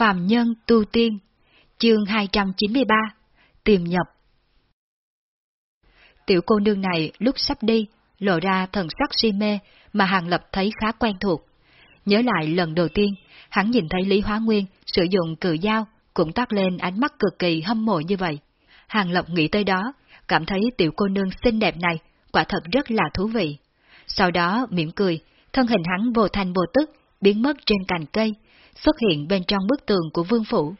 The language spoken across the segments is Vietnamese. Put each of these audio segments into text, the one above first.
Phàm Nhân Tu Tiên Chương 293 tiềm nhập Tiểu cô nương này lúc sắp đi, lộ ra thần sắc si mê mà Hàng Lập thấy khá quen thuộc. Nhớ lại lần đầu tiên, hắn nhìn thấy Lý Hóa Nguyên sử dụng cự dao, cũng toát lên ánh mắt cực kỳ hâm mộ như vậy. Hàng Lập nghĩ tới đó, cảm thấy tiểu cô nương xinh đẹp này quả thật rất là thú vị. Sau đó mỉm cười, thân hình hắn vô thành vô tức, biến mất trên cành cây, xuất hiện bên trong bức tường của vương phủ.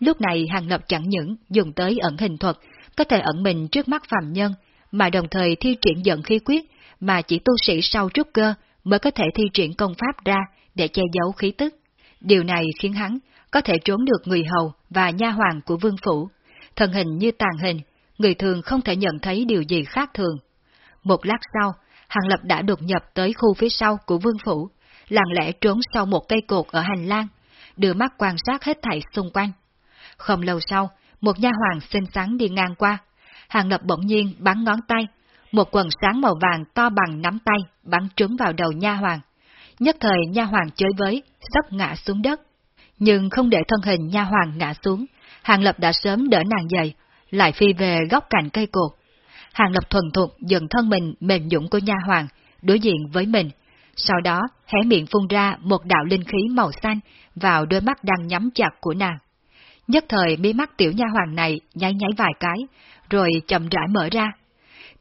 Lúc này Hàng Lập chẳng những dùng tới ẩn hình thuật, có thể ẩn mình trước mắt phàm nhân, mà đồng thời thi triển giận khí quyết, mà chỉ tu sĩ sau trúc cơ mới có thể thi triển công pháp ra để che giấu khí tức. Điều này khiến hắn có thể trốn được người hầu và nha hoàng của vương phủ, thân hình như tàn hình, người thường không thể nhận thấy điều gì khác thường. Một lát sau, Hàng Lập đã đột nhập tới khu phía sau của vương phủ, lặng lẽ trốn sau một cây cột ở hành lang, đưa mắt quan sát hết thảy xung quanh. Không lâu sau, một nha hoàng xinh xắn đi ngang qua. Hàng Lập bỗng nhiên bắn ngón tay, một quần sáng màu vàng to bằng nắm tay bắn trúng vào đầu nha hoàng. Nhất thời nha hoàng chơi với, sắp ngã xuống đất. Nhưng không để thân hình nha hoàng ngã xuống, Hàng Lập đã sớm đỡ nàng dậy, lại phi về góc cạnh cây cột. Hàng Lập thuần thục dần thân mình mềm dũng của nha hoàng, đối diện với mình. Sau đó, hé miệng phun ra một đạo linh khí màu xanh vào đôi mắt đang nhắm chặt của nàng. Nhất thời mí mắt tiểu nha hoàng này nháy nháy vài cái, rồi chậm rãi mở ra.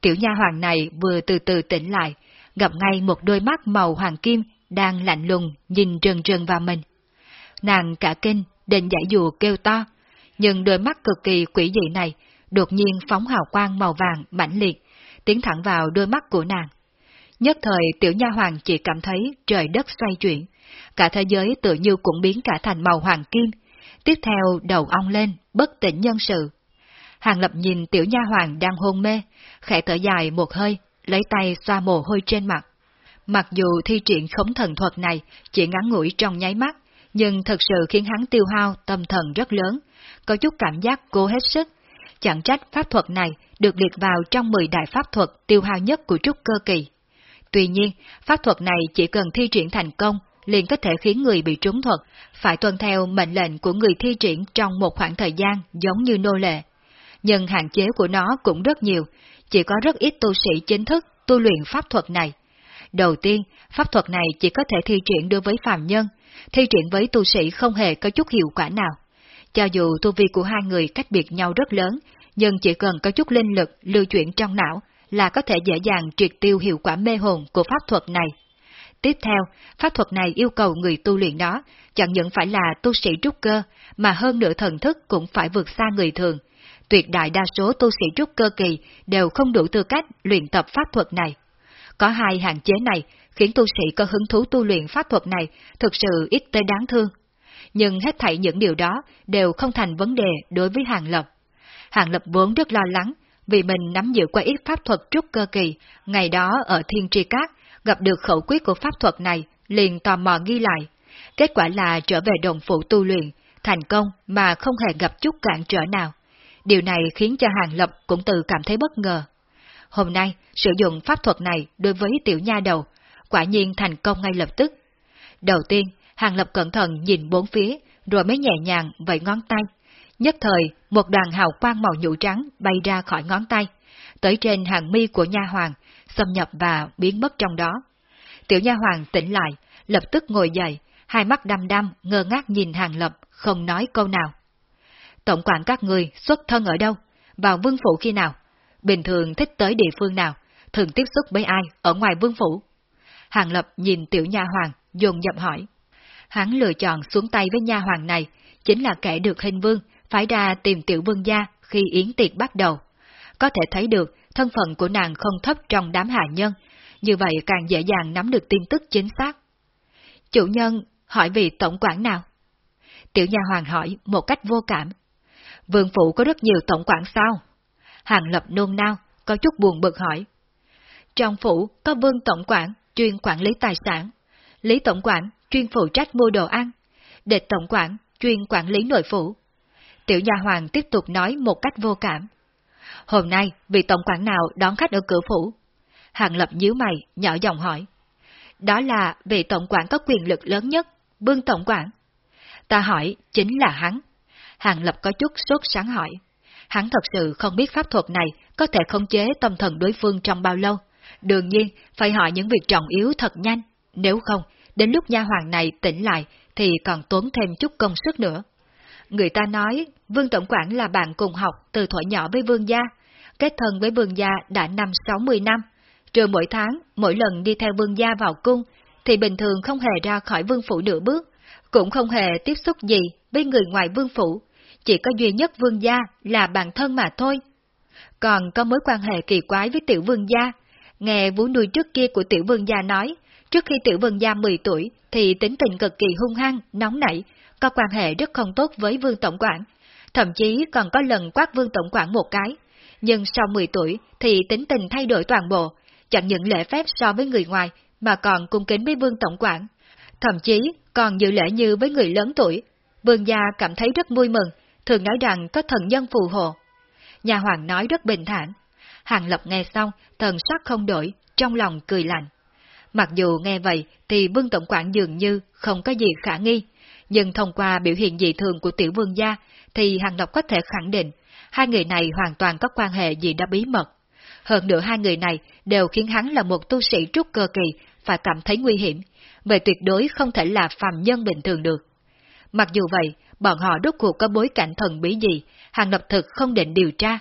Tiểu nha hoàng này vừa từ từ tỉnh lại, gặp ngay một đôi mắt màu hoàng kim đang lạnh lùng nhìn trừng trừng vào mình. Nàng cả kinh, định giải dù kêu to, nhưng đôi mắt cực kỳ quỷ dị này đột nhiên phóng hào quang màu vàng mãnh liệt, tiến thẳng vào đôi mắt của nàng. Nhất thời tiểu nha hoàng chỉ cảm thấy trời đất xoay chuyển, cả thế giới tự như cũng biến cả thành màu hoàng kim, tiếp theo đầu ong lên, bất tỉnh nhân sự. Hàng lập nhìn tiểu nha hoàng đang hôn mê, khẽ thở dài một hơi, lấy tay xoa mồ hôi trên mặt. Mặc dù thi triển khống thần thuật này chỉ ngắn ngủi trong nháy mắt, nhưng thật sự khiến hắn tiêu hao tâm thần rất lớn, có chút cảm giác cố hết sức. Chẳng trách pháp thuật này được liệt vào trong 10 đại pháp thuật tiêu hao nhất của trúc cơ kỳ. Tuy nhiên, pháp thuật này chỉ cần thi triển thành công liền có thể khiến người bị trúng thuật phải tuân theo mệnh lệnh của người thi triển trong một khoảng thời gian giống như nô lệ. Nhưng hạn chế của nó cũng rất nhiều, chỉ có rất ít tu sĩ chính thức tu luyện pháp thuật này. Đầu tiên, pháp thuật này chỉ có thể thi triển đối với phàm nhân, thi triển với tu sĩ không hề có chút hiệu quả nào. Cho dù tu vi của hai người cách biệt nhau rất lớn, nhưng chỉ cần có chút linh lực lưu chuyển trong não là có thể dễ dàng triệt tiêu hiệu quả mê hồn của pháp thuật này. Tiếp theo, pháp thuật này yêu cầu người tu luyện đó chẳng những phải là tu sĩ trúc cơ, mà hơn nữa thần thức cũng phải vượt xa người thường. Tuyệt đại đa số tu sĩ trúc cơ kỳ đều không đủ tư cách luyện tập pháp thuật này. Có hai hạn chế này khiến tu sĩ có hứng thú tu luyện pháp thuật này thực sự ít tới đáng thương. Nhưng hết thảy những điều đó đều không thành vấn đề đối với Hàng Lập. Hàng Lập vốn rất lo lắng vì mình nắm giữ qua ít pháp thuật trúc cơ kỳ, ngày đó ở Thiên Tri Cát gặp được khẩu quyết của pháp thuật này, liền tò mò ghi lại. Kết quả là trở về đồng phụ tu luyện, thành công mà không hề gặp chút cản trở nào. Điều này khiến cho Hàng Lập cũng tự cảm thấy bất ngờ. Hôm nay, sử dụng pháp thuật này đối với tiểu nha đầu, quả nhiên thành công ngay lập tức. Đầu tiên, Hàng Lập cẩn thận nhìn bốn phía, rồi mới nhẹ nhàng vẫy ngón tay. Nhất thời, một đoàn hào quang màu nhũ trắng bay ra khỏi ngón tay, tới trên hàng mi của nha hoàng, xâm nhập và biến mất trong đó. Tiểu nha hoàng tỉnh lại, lập tức ngồi dậy, hai mắt đăm đăm, ngơ ngác nhìn hàng lập, không nói câu nào. Tổng quản các người xuất thân ở đâu? Vào vương phủ khi nào? Bình thường thích tới địa phương nào? Thường tiếp xúc với ai ở ngoài vương phủ? Hàng lập nhìn tiểu nha hoàng, dồn dập hỏi. Hắn lựa chọn xuống tay với nha hoàng này, chính là kẻ được hình vương, phải ra tìm tiểu vương gia khi yến tiệc bắt đầu. Có thể thấy được thân phận của nàng không thấp trong đám hạ nhân, như vậy càng dễ dàng nắm được tin tức chính xác. Chủ nhân hỏi vị tổng quản nào? Tiểu nha hoàng hỏi một cách vô cảm. Vương phủ có rất nhiều tổng quản sao? Hàng lập nôn nao, có chút buồn bực hỏi. Trong phủ có vương tổng quản chuyên quản lý tài sản, lý tổng quản chuyên phụ trách mua đồ ăn, địch tổng quản chuyên quản lý nội phủ. Tiểu gia hoàng tiếp tục nói một cách vô cảm. Hôm nay, vị tổng quản nào đón khách ở cửa phủ? Hàng Lập nhíu mày, nhỏ giọng hỏi. Đó là vị tổng quản có quyền lực lớn nhất, Vương Tổng quản. Ta hỏi, chính là hắn. Hàng Lập có chút sốt sáng hỏi. Hắn thật sự không biết pháp thuật này có thể khống chế tâm thần đối phương trong bao lâu. Đương nhiên, phải hỏi những việc trọng yếu thật nhanh. Nếu không, đến lúc nha hoàng này tỉnh lại thì còn tốn thêm chút công sức nữa. Người ta nói, Vương Tổng quản là bạn cùng học từ thuở nhỏ với Vương Gia, kết thân với Vương Gia đã năm 60 năm. Trừ mỗi tháng, mỗi lần đi theo Vương Gia vào cung, thì bình thường không hề ra khỏi Vương Phủ nửa bước, cũng không hề tiếp xúc gì với người ngoài Vương Phủ, chỉ có duy nhất Vương Gia là bạn thân mà thôi. Còn có mối quan hệ kỳ quái với Tiểu Vương Gia, nghe vú nuôi trước kia của Tiểu Vương Gia nói, trước khi Tiểu Vương Gia 10 tuổi thì tính tình cực kỳ hung hăng, nóng nảy, có quan hệ rất không tốt với Vương Tổng quản, thậm chí còn có lần quát Vương Tổng quản một cái. Nhưng sau 10 tuổi thì tính tình thay đổi toàn bộ, chẳng những lễ phép so với người ngoài mà còn cung kính với Vương Tổng quản. Thậm chí còn dự lễ như với người lớn tuổi. Vương gia cảm thấy rất vui mừng, thường nói rằng có thần nhân phù hộ. Nhà hoàng nói rất bình thản. Hàng Lập nghe xong, thần sắc không đổi, trong lòng cười lạnh. Mặc dù nghe vậy thì Vương Tổng quản dường như không có gì khả nghi, nhưng thông qua biểu hiện dị thường của tiểu vương gia thì Hàng Lập có thể khẳng định hai người này hoàn toàn có quan hệ gì đó bí mật. Hơn nữa hai người này đều khiến hắn là một tu sĩ trúc cơ kỳ phải cảm thấy nguy hiểm, về tuyệt đối không thể là phàm nhân bình thường được. Mặc dù vậy, bọn họ đốt cuộc có bối cảnh thần bí gì, Hàng Lập thực không định điều tra.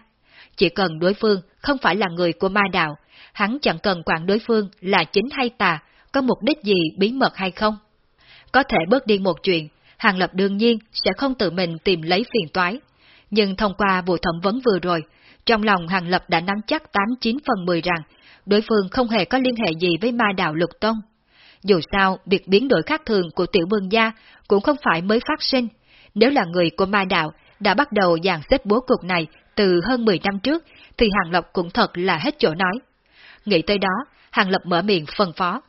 Chỉ cần đối phương không phải là người của ma đạo, hắn chẳng cần quản đối phương là chính hay tà, có mục đích gì bí mật hay không. Có thể bớt đi một chuyện, Hàng Lập đương nhiên sẽ không tự mình tìm lấy phiền toái. Nhưng thông qua vụ thẩm vấn vừa rồi, trong lòng Hàng Lập đã nắm chắc 8-9 phần 10 rằng đối phương không hề có liên hệ gì với ma đạo lục tông. Dù sao, việc biến đổi khác thường của tiểu vương gia cũng không phải mới phát sinh. Nếu là người của ma đạo đã bắt đầu dàn xếp bố cục này từ hơn 10 năm trước, thì Hàng Lập cũng thật là hết chỗ nói. Nghĩ tới đó, Hàng Lập mở miệng phân phó.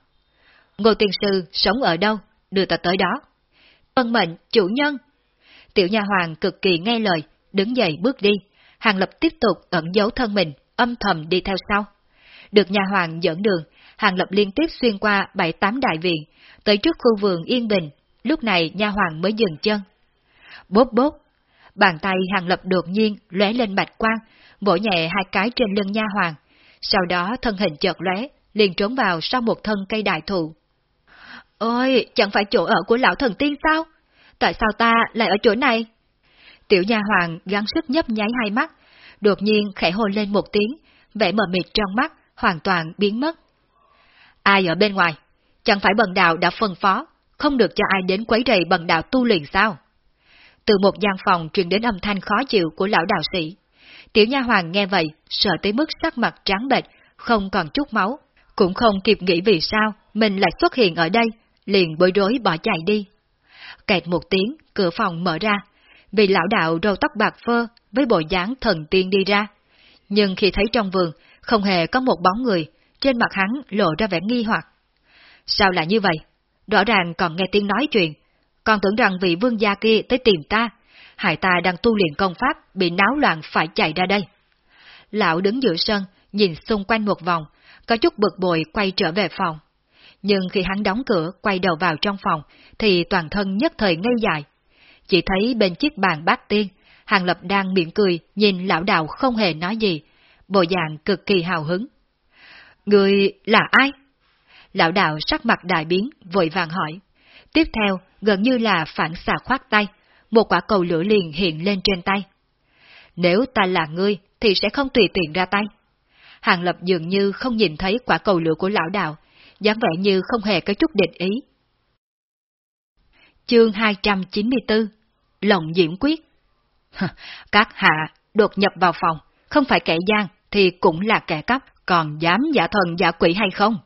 Ngô tiên sư sống ở đâu? Đưa ta tới đó. Vân mệnh, chủ nhân. Tiểu nha hoàng cực kỳ nghe lời, đứng dậy bước đi. Hàng Lập tiếp tục ẩn giấu thân mình, âm thầm đi theo sau. Được nhà hoàng dẫn đường, Hàng Lập liên tiếp xuyên qua bảy tám đại viện, tới trước khu vườn yên bình, lúc này nha hoàng mới dừng chân. Bốp bốp, bàn tay Hàng Lập đột nhiên lóe lên bạch quang, vỗ nhẹ hai cái trên lưng nha hoàng, sau đó thân hình chợt lóe, liền trốn vào sau một thân cây đại thụ. Ôi, chẳng phải chỗ ở của lão thần tiên sao? Tại sao ta lại ở chỗ này? Tiểu nha hoàng gắng sức nhấp nháy hai mắt, đột nhiên khẽ hôn lên một tiếng, vẻ mờ mịt trong mắt, hoàn toàn biến mất. Ai ở bên ngoài? Chẳng phải bần đạo đã phân phó, không được cho ai đến quấy rầy bần đạo tu luyện sao? Từ một gian phòng truyền đến âm thanh khó chịu của lão đạo sĩ. Tiểu nha hoàng nghe vậy, sợ tới mức sắc mặt trắng bệch, không còn chút máu, cũng không kịp nghĩ vì sao mình lại xuất hiện ở đây, liền bối rối bỏ chạy đi. Kẹt một tiếng, cửa phòng mở ra, vì lão đạo râu tóc bạc phơ với bộ dáng thần tiên đi ra. Nhưng khi thấy trong vườn, không hề có một bóng người, trên mặt hắn lộ ra vẻ nghi hoặc. Sao lại như vậy? Rõ ràng còn nghe tiếng nói chuyện, còn tưởng rằng vị vương gia kia tới tìm ta, hại ta đang tu luyện công pháp, bị náo loạn phải chạy ra đây. Lão đứng giữa sân, nhìn xung quanh một vòng, có chút bực bội quay trở về phòng. Nhưng khi hắn đóng cửa, quay đầu vào trong phòng, thì toàn thân nhất thời ngây dại. Chỉ thấy bên chiếc bàn bát tiên, Hàng Lập đang miệng cười, nhìn lão đạo không hề nói gì, bộ dạng cực kỳ hào hứng. Người là ai? Lão đạo sắc mặt đại biến, vội vàng hỏi. Tiếp theo, gần như là phản xạ khoát tay, một quả cầu lửa liền hiện lên trên tay. Nếu ta là ngươi, thì sẽ không tùy tiện ra tay. Hàng Lập dường như không nhìn thấy quả cầu lửa của lão đạo, dáng vẻ như không hề có chút định ý. Chương 294 Lộng Diễm Quyết Các hạ đột nhập vào phòng, không phải kẻ gian thì cũng là kẻ cắp, còn dám giả thần giả quỷ hay không?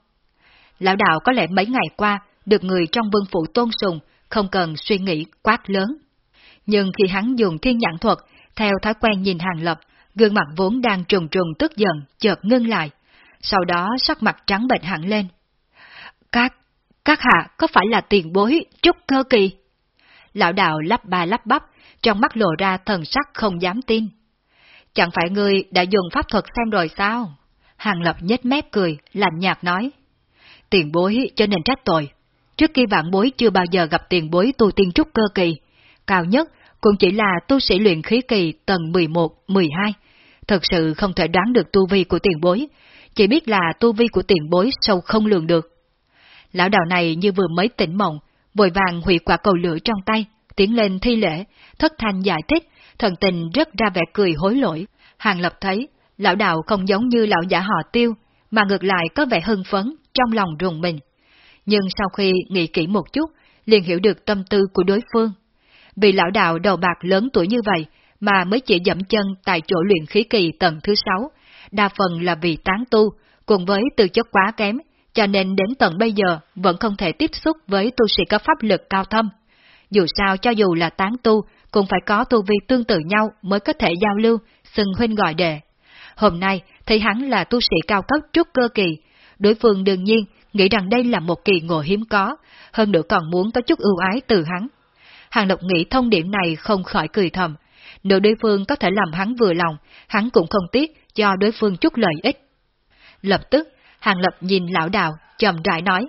Lão đạo có lẽ mấy ngày qua được người trong vương phủ tôn sùng, không cần suy nghĩ quát lớn. Nhưng khi hắn dùng thiên nhãn thuật, theo thói quen nhìn hàng lập, gương mặt vốn đang trùng trùng tức giận, chợt ngưng lại. Sau đó sắc mặt trắng bệnh hẳn lên. Các, các hạ có phải là tiền bối trúc cơ kỳ? Lão đạo lắp ba lắp bắp, trong mắt lộ ra thần sắc không dám tin. Chẳng phải ngươi đã dùng pháp thuật xem rồi sao? Hàng Lập nhếch mép cười, lạnh nhạt nói. Tiền bối cho nên trách tội. Trước khi vạn bối chưa bao giờ gặp tiền bối tu tiên trúc cơ kỳ, cao nhất cũng chỉ là tu sĩ luyện khí kỳ tầng 11, 12. Thật sự không thể đoán được tu vi của tiền bối, chỉ biết là tu vi của tiền bối sâu không lường được. Lão đạo này như vừa mới tỉnh mộng, vội vàng hủy quả cầu lửa trong tay, tiến lên thi lễ, thất thanh giải thích, thần tình rất ra vẻ cười hối lỗi. Hàng Lập thấy, lão đạo không giống như lão giả họ tiêu, mà ngược lại có vẻ hưng phấn, trong lòng rùng mình. Nhưng sau khi nghĩ kỹ một chút, liền hiểu được tâm tư của đối phương. Vì lão đạo đầu bạc lớn tuổi như vậy, mà mới chỉ dẫm chân tại chỗ luyện khí kỳ tầng thứ sáu, đa phần là vì tán tu, cùng với tư chất quá kém, cho nên đến tận bây giờ vẫn không thể tiếp xúc với tu sĩ có pháp lực cao thâm. Dù sao cho dù là tán tu, cũng phải có tu vi tương tự nhau mới có thể giao lưu, xưng huynh gọi đệ. Hôm nay, thấy hắn là tu sĩ cao cấp trúc cơ kỳ, đối phương đương nhiên nghĩ rằng đây là một kỳ ngộ hiếm có, hơn nữa còn muốn có chút ưu ái từ hắn. Hàng Lộc nghĩ thông điểm này không khỏi cười thầm, nếu đối phương có thể làm hắn vừa lòng, hắn cũng không tiếc cho đối phương chút lợi ích. Lập tức, Hàng Lập nhìn lão đạo, chậm rãi nói,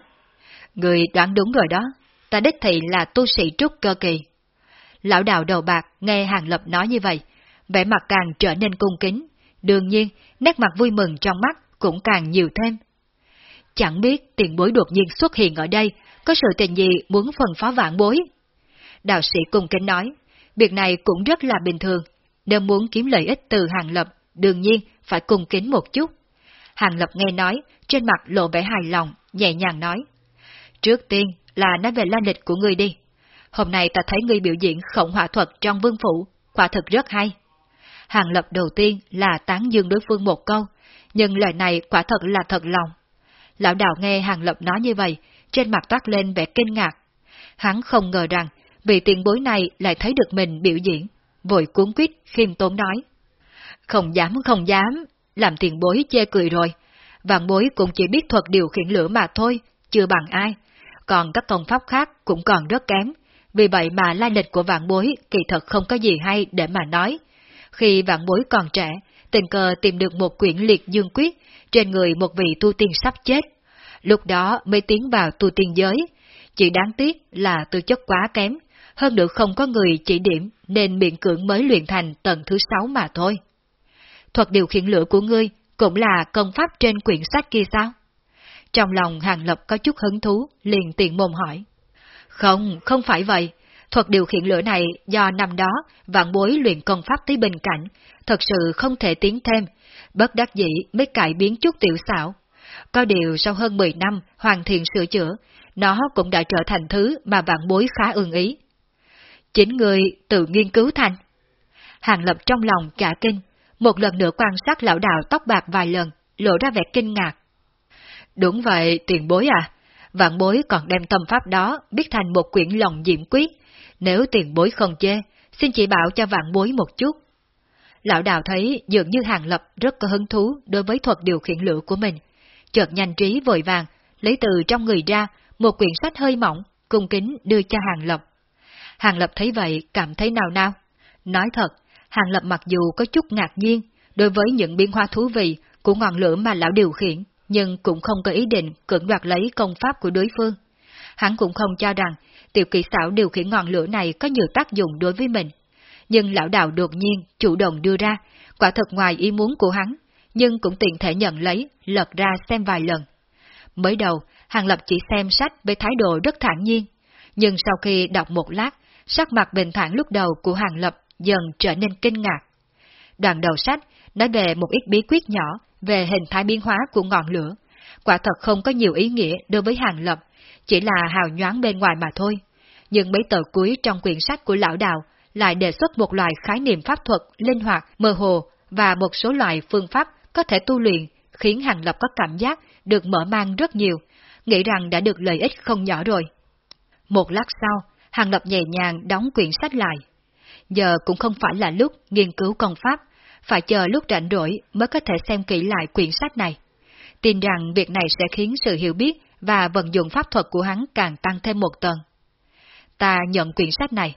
Người đoán đúng rồi đó, ta đích thị là tu sĩ trúc cơ kỳ. Lão đạo đầu bạc nghe Hàng Lập nói như vậy, vẻ mặt càng trở nên cung kính, đương nhiên nét mặt vui mừng trong mắt cũng càng nhiều thêm. Chẳng biết tiền bối đột nhiên xuất hiện ở đây, có sự tình gì muốn phần phó vạn bối. Đạo sĩ cung kính nói, việc này cũng rất là bình thường, nếu muốn kiếm lợi ích từ Hàng Lập, đương nhiên phải cung kính một chút. Hàng Lập nghe nói, trên mặt lộ vẻ hài lòng, nhẹ nhàng nói. Trước tiên là nói về la lịch của ngươi đi. Hôm nay ta thấy ngươi biểu diễn khổng hỏa thuật trong vương phủ, quả thực rất hay. Hàng Lập đầu tiên là tán dương đối phương một câu, nhưng lời này quả thật là thật lòng. Lão đạo nghe Hàng Lập nói như vậy, trên mặt toát lên vẻ kinh ngạc. Hắn không ngờ rằng, vị tiền bối này lại thấy được mình biểu diễn, vội cuốn quýt khiêm tốn nói. Không dám không dám, làm tiền bối chê cười rồi. Vạn bối cũng chỉ biết thuật điều khiển lửa mà thôi, chưa bằng ai. Còn các công pháp khác cũng còn rất kém. Vì vậy mà lai lịch của vạn bối kỳ thật không có gì hay để mà nói. Khi vạn bối còn trẻ, tình cờ tìm được một quyển liệt dương quyết trên người một vị tu tiên sắp chết. Lúc đó mới tiến vào tu tiên giới. Chỉ đáng tiếc là tư chất quá kém, hơn nữa không có người chỉ điểm nên miệng cưỡng mới luyện thành tầng thứ sáu mà thôi thuật điều khiển lửa của ngươi cũng là công pháp trên quyển sách kia sao? Trong lòng Hàng Lập có chút hứng thú, liền tiện mồm hỏi. Không, không phải vậy. Thuật điều khiển lửa này do năm đó vạn bối luyện công pháp tới bình cảnh, thật sự không thể tiến thêm, bất đắc dĩ mới cải biến chút tiểu xảo. Có điều sau hơn 10 năm hoàn thiện sửa chữa, nó cũng đã trở thành thứ mà vạn bối khá ưng ý. Chính người tự nghiên cứu thành. Hàng Lập trong lòng cả kinh, một lần nữa quan sát lão đạo tóc bạc vài lần, lộ ra vẻ kinh ngạc. Đúng vậy, tiền bối à, vạn bối còn đem tâm pháp đó biết thành một quyển lòng diệm quyết, nếu tiền bối không chê, xin chỉ bảo cho vạn bối một chút. Lão đạo thấy dường như hàng lập rất có hứng thú đối với thuật điều khiển lửa của mình, chợt nhanh trí vội vàng, lấy từ trong người ra một quyển sách hơi mỏng, cung kính đưa cho hàng lập. Hàng lập thấy vậy cảm thấy nào nào. Nói thật, Hàng Lập mặc dù có chút ngạc nhiên đối với những biến hóa thú vị của ngọn lửa mà lão điều khiển, nhưng cũng không có ý định cưỡng đoạt lấy công pháp của đối phương. Hắn cũng không cho rằng tiểu kỹ xảo điều khiển ngọn lửa này có nhiều tác dụng đối với mình. Nhưng lão đạo đột nhiên chủ động đưa ra, quả thật ngoài ý muốn của hắn, nhưng cũng tiện thể nhận lấy, lật ra xem vài lần. Mới đầu, Hàng Lập chỉ xem sách với thái độ rất thản nhiên, nhưng sau khi đọc một lát, sắc mặt bình thản lúc đầu của Hàng Lập dần trở nên kinh ngạc. Đoạn đầu sách nói về một ít bí quyết nhỏ về hình thái biến hóa của ngọn lửa. Quả thật không có nhiều ý nghĩa đối với hàng lập, chỉ là hào nhoáng bên ngoài mà thôi. Nhưng mấy tờ cuối trong quyển sách của lão đạo lại đề xuất một loại khái niệm pháp thuật linh hoạt, mơ hồ và một số loại phương pháp có thể tu luyện, khiến hàng lập có cảm giác được mở mang rất nhiều, nghĩ rằng đã được lợi ích không nhỏ rồi. Một lát sau, hàng lập nhẹ nhàng đóng quyển sách lại, giờ cũng không phải là lúc nghiên cứu công pháp, phải chờ lúc rảnh rỗi mới có thể xem kỹ lại quyển sách này. Tin rằng việc này sẽ khiến sự hiểu biết và vận dụng pháp thuật của hắn càng tăng thêm một tầng. Ta nhận quyển sách này.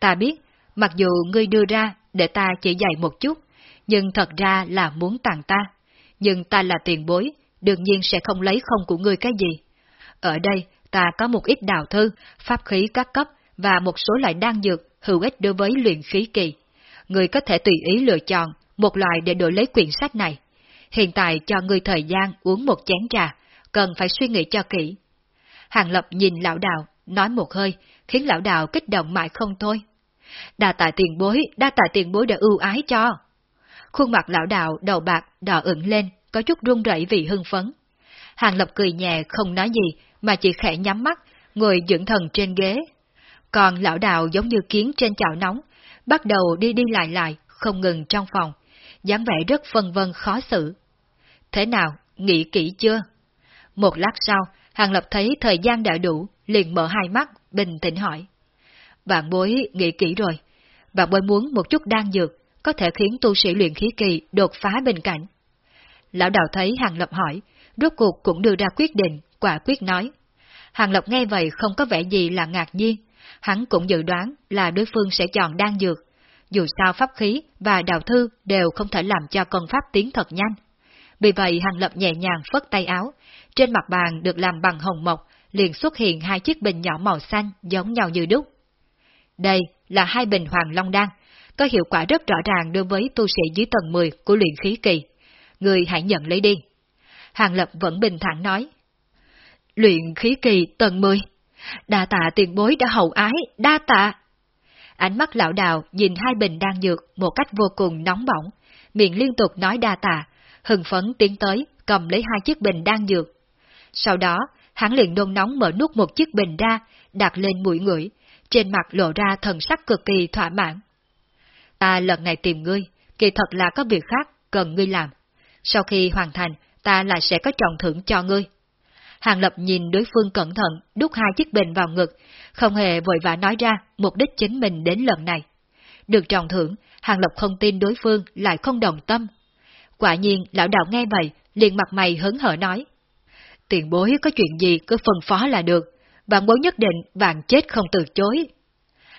Ta biết, mặc dù ngươi đưa ra để ta chỉ dạy một chút, nhưng thật ra là muốn tặng ta. Nhưng ta là tiền bối, đương nhiên sẽ không lấy không của ngươi cái gì. Ở đây, ta có một ít đào thư, pháp khí các cấp và một số loại đan dược hữu ích đối với luyện khí kỳ. Người có thể tùy ý lựa chọn một loại để đổi lấy quyển sách này. Hiện tại cho người thời gian uống một chén trà, cần phải suy nghĩ cho kỹ. Hàng Lập nhìn lão đạo, nói một hơi, khiến lão đạo kích động mãi không thôi. Đa tạ tiền bối, đa tạ tiền bối đã ưu ái cho. Khuôn mặt lão đạo đầu bạc đỏ ửng lên, có chút run rẩy vì hưng phấn. Hàng Lập cười nhẹ không nói gì, mà chỉ khẽ nhắm mắt, ngồi dưỡng thần trên ghế. Còn lão đạo giống như kiến trên chảo nóng, bắt đầu đi đi lại lại, không ngừng trong phòng, dáng vẻ rất phân vân khó xử. Thế nào, nghĩ kỹ chưa? Một lát sau, Hàng Lập thấy thời gian đã đủ, liền mở hai mắt, bình tĩnh hỏi. Bạn bối nghĩ kỹ rồi. Bạn bối muốn một chút đan dược, có thể khiến tu sĩ luyện khí kỳ đột phá bên cạnh. Lão đạo thấy Hàng Lập hỏi, rốt cuộc cũng đưa ra quyết định, quả quyết nói. Hàng Lập nghe vậy không có vẻ gì là ngạc nhiên, hắn cũng dự đoán là đối phương sẽ chọn đan dược. Dù sao pháp khí và đạo thư đều không thể làm cho công pháp tiến thật nhanh. Vì vậy Hàng Lập nhẹ nhàng phất tay áo, trên mặt bàn được làm bằng hồng mộc, liền xuất hiện hai chiếc bình nhỏ màu xanh giống nhau như đúc. Đây là hai bình hoàng long đan, có hiệu quả rất rõ ràng đối với tu sĩ dưới tầng 10 của luyện khí kỳ. Người hãy nhận lấy đi. Hàng Lập vẫn bình thản nói. Luyện khí kỳ tầng 10. Đa tạ tiền bối đã hậu ái, đa tạ. Ánh mắt lão đào nhìn hai bình đang dược một cách vô cùng nóng bỏng, miệng liên tục nói đa tạ, hừng phấn tiến tới, cầm lấy hai chiếc bình đang dược. Sau đó, hắn liền nôn nóng mở nút một chiếc bình ra, đặt lên mũi ngửi, trên mặt lộ ra thần sắc cực kỳ thỏa mãn. Ta lần này tìm ngươi, kỳ thật là có việc khác cần ngươi làm. Sau khi hoàn thành, ta lại sẽ có trọng thưởng cho ngươi. Hàng Lập nhìn đối phương cẩn thận, đút hai chiếc bình vào ngực, không hề vội vã nói ra mục đích chính mình đến lần này. Được trọng thưởng, Hàng Lập không tin đối phương lại không đồng tâm. Quả nhiên, lão đạo nghe vậy, liền mặt mày hớn hở nói. Tiền bối có chuyện gì cứ phân phó là được, vạn bối nhất định vạn chết không từ chối.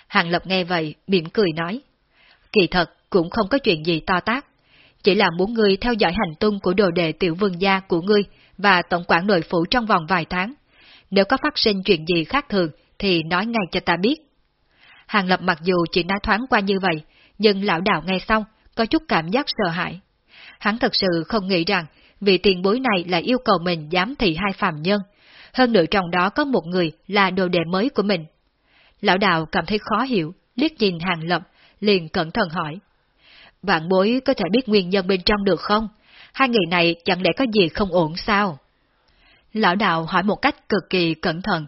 Hàng Lập nghe vậy, mỉm cười nói. Kỳ thật, cũng không có chuyện gì to tác. Chỉ là muốn ngươi theo dõi hành tung của đồ đệ tiểu vương gia của ngươi và tổng quản nội phủ trong vòng vài tháng. Nếu có phát sinh chuyện gì khác thường, thì nói ngay cho ta biết. Hàng Lập mặc dù chỉ nói thoáng qua như vậy, nhưng lão đạo nghe xong, có chút cảm giác sợ hãi. Hắn thật sự không nghĩ rằng vị tiền bối này lại yêu cầu mình giám thị hai phàm nhân, hơn nữa trong đó có một người là đồ đệ mới của mình. Lão đạo cảm thấy khó hiểu, liếc nhìn hàng lập, liền cẩn thận hỏi. Vạn bối có thể biết nguyên nhân bên trong được không? Hai người này chẳng lẽ có gì không ổn sao? Lão đạo hỏi một cách cực kỳ cẩn thận,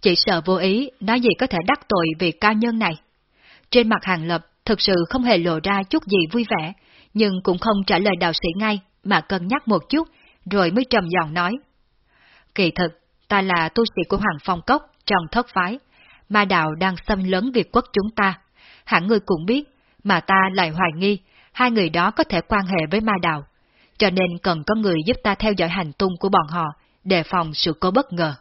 chỉ sợ vô ý nói gì có thể đắc tội vì cao nhân này. Trên mặt hàng lập thực sự không hề lộ ra chút gì vui vẻ, nhưng cũng không trả lời đạo sĩ ngay, mà cân nhắc một chút, rồi mới trầm giọng nói. Kỳ thực, ta là tu sĩ của Hoàng Phong Cốc tròn thất phái, ma đạo đang xâm lấn Việt quốc chúng ta. Hẳn người cũng biết, mà ta lại hoài nghi, hai người đó có thể quan hệ với ma đạo, cho nên cần có người giúp ta theo dõi hành tung của bọn họ, đề phòng sự cố bất ngờ.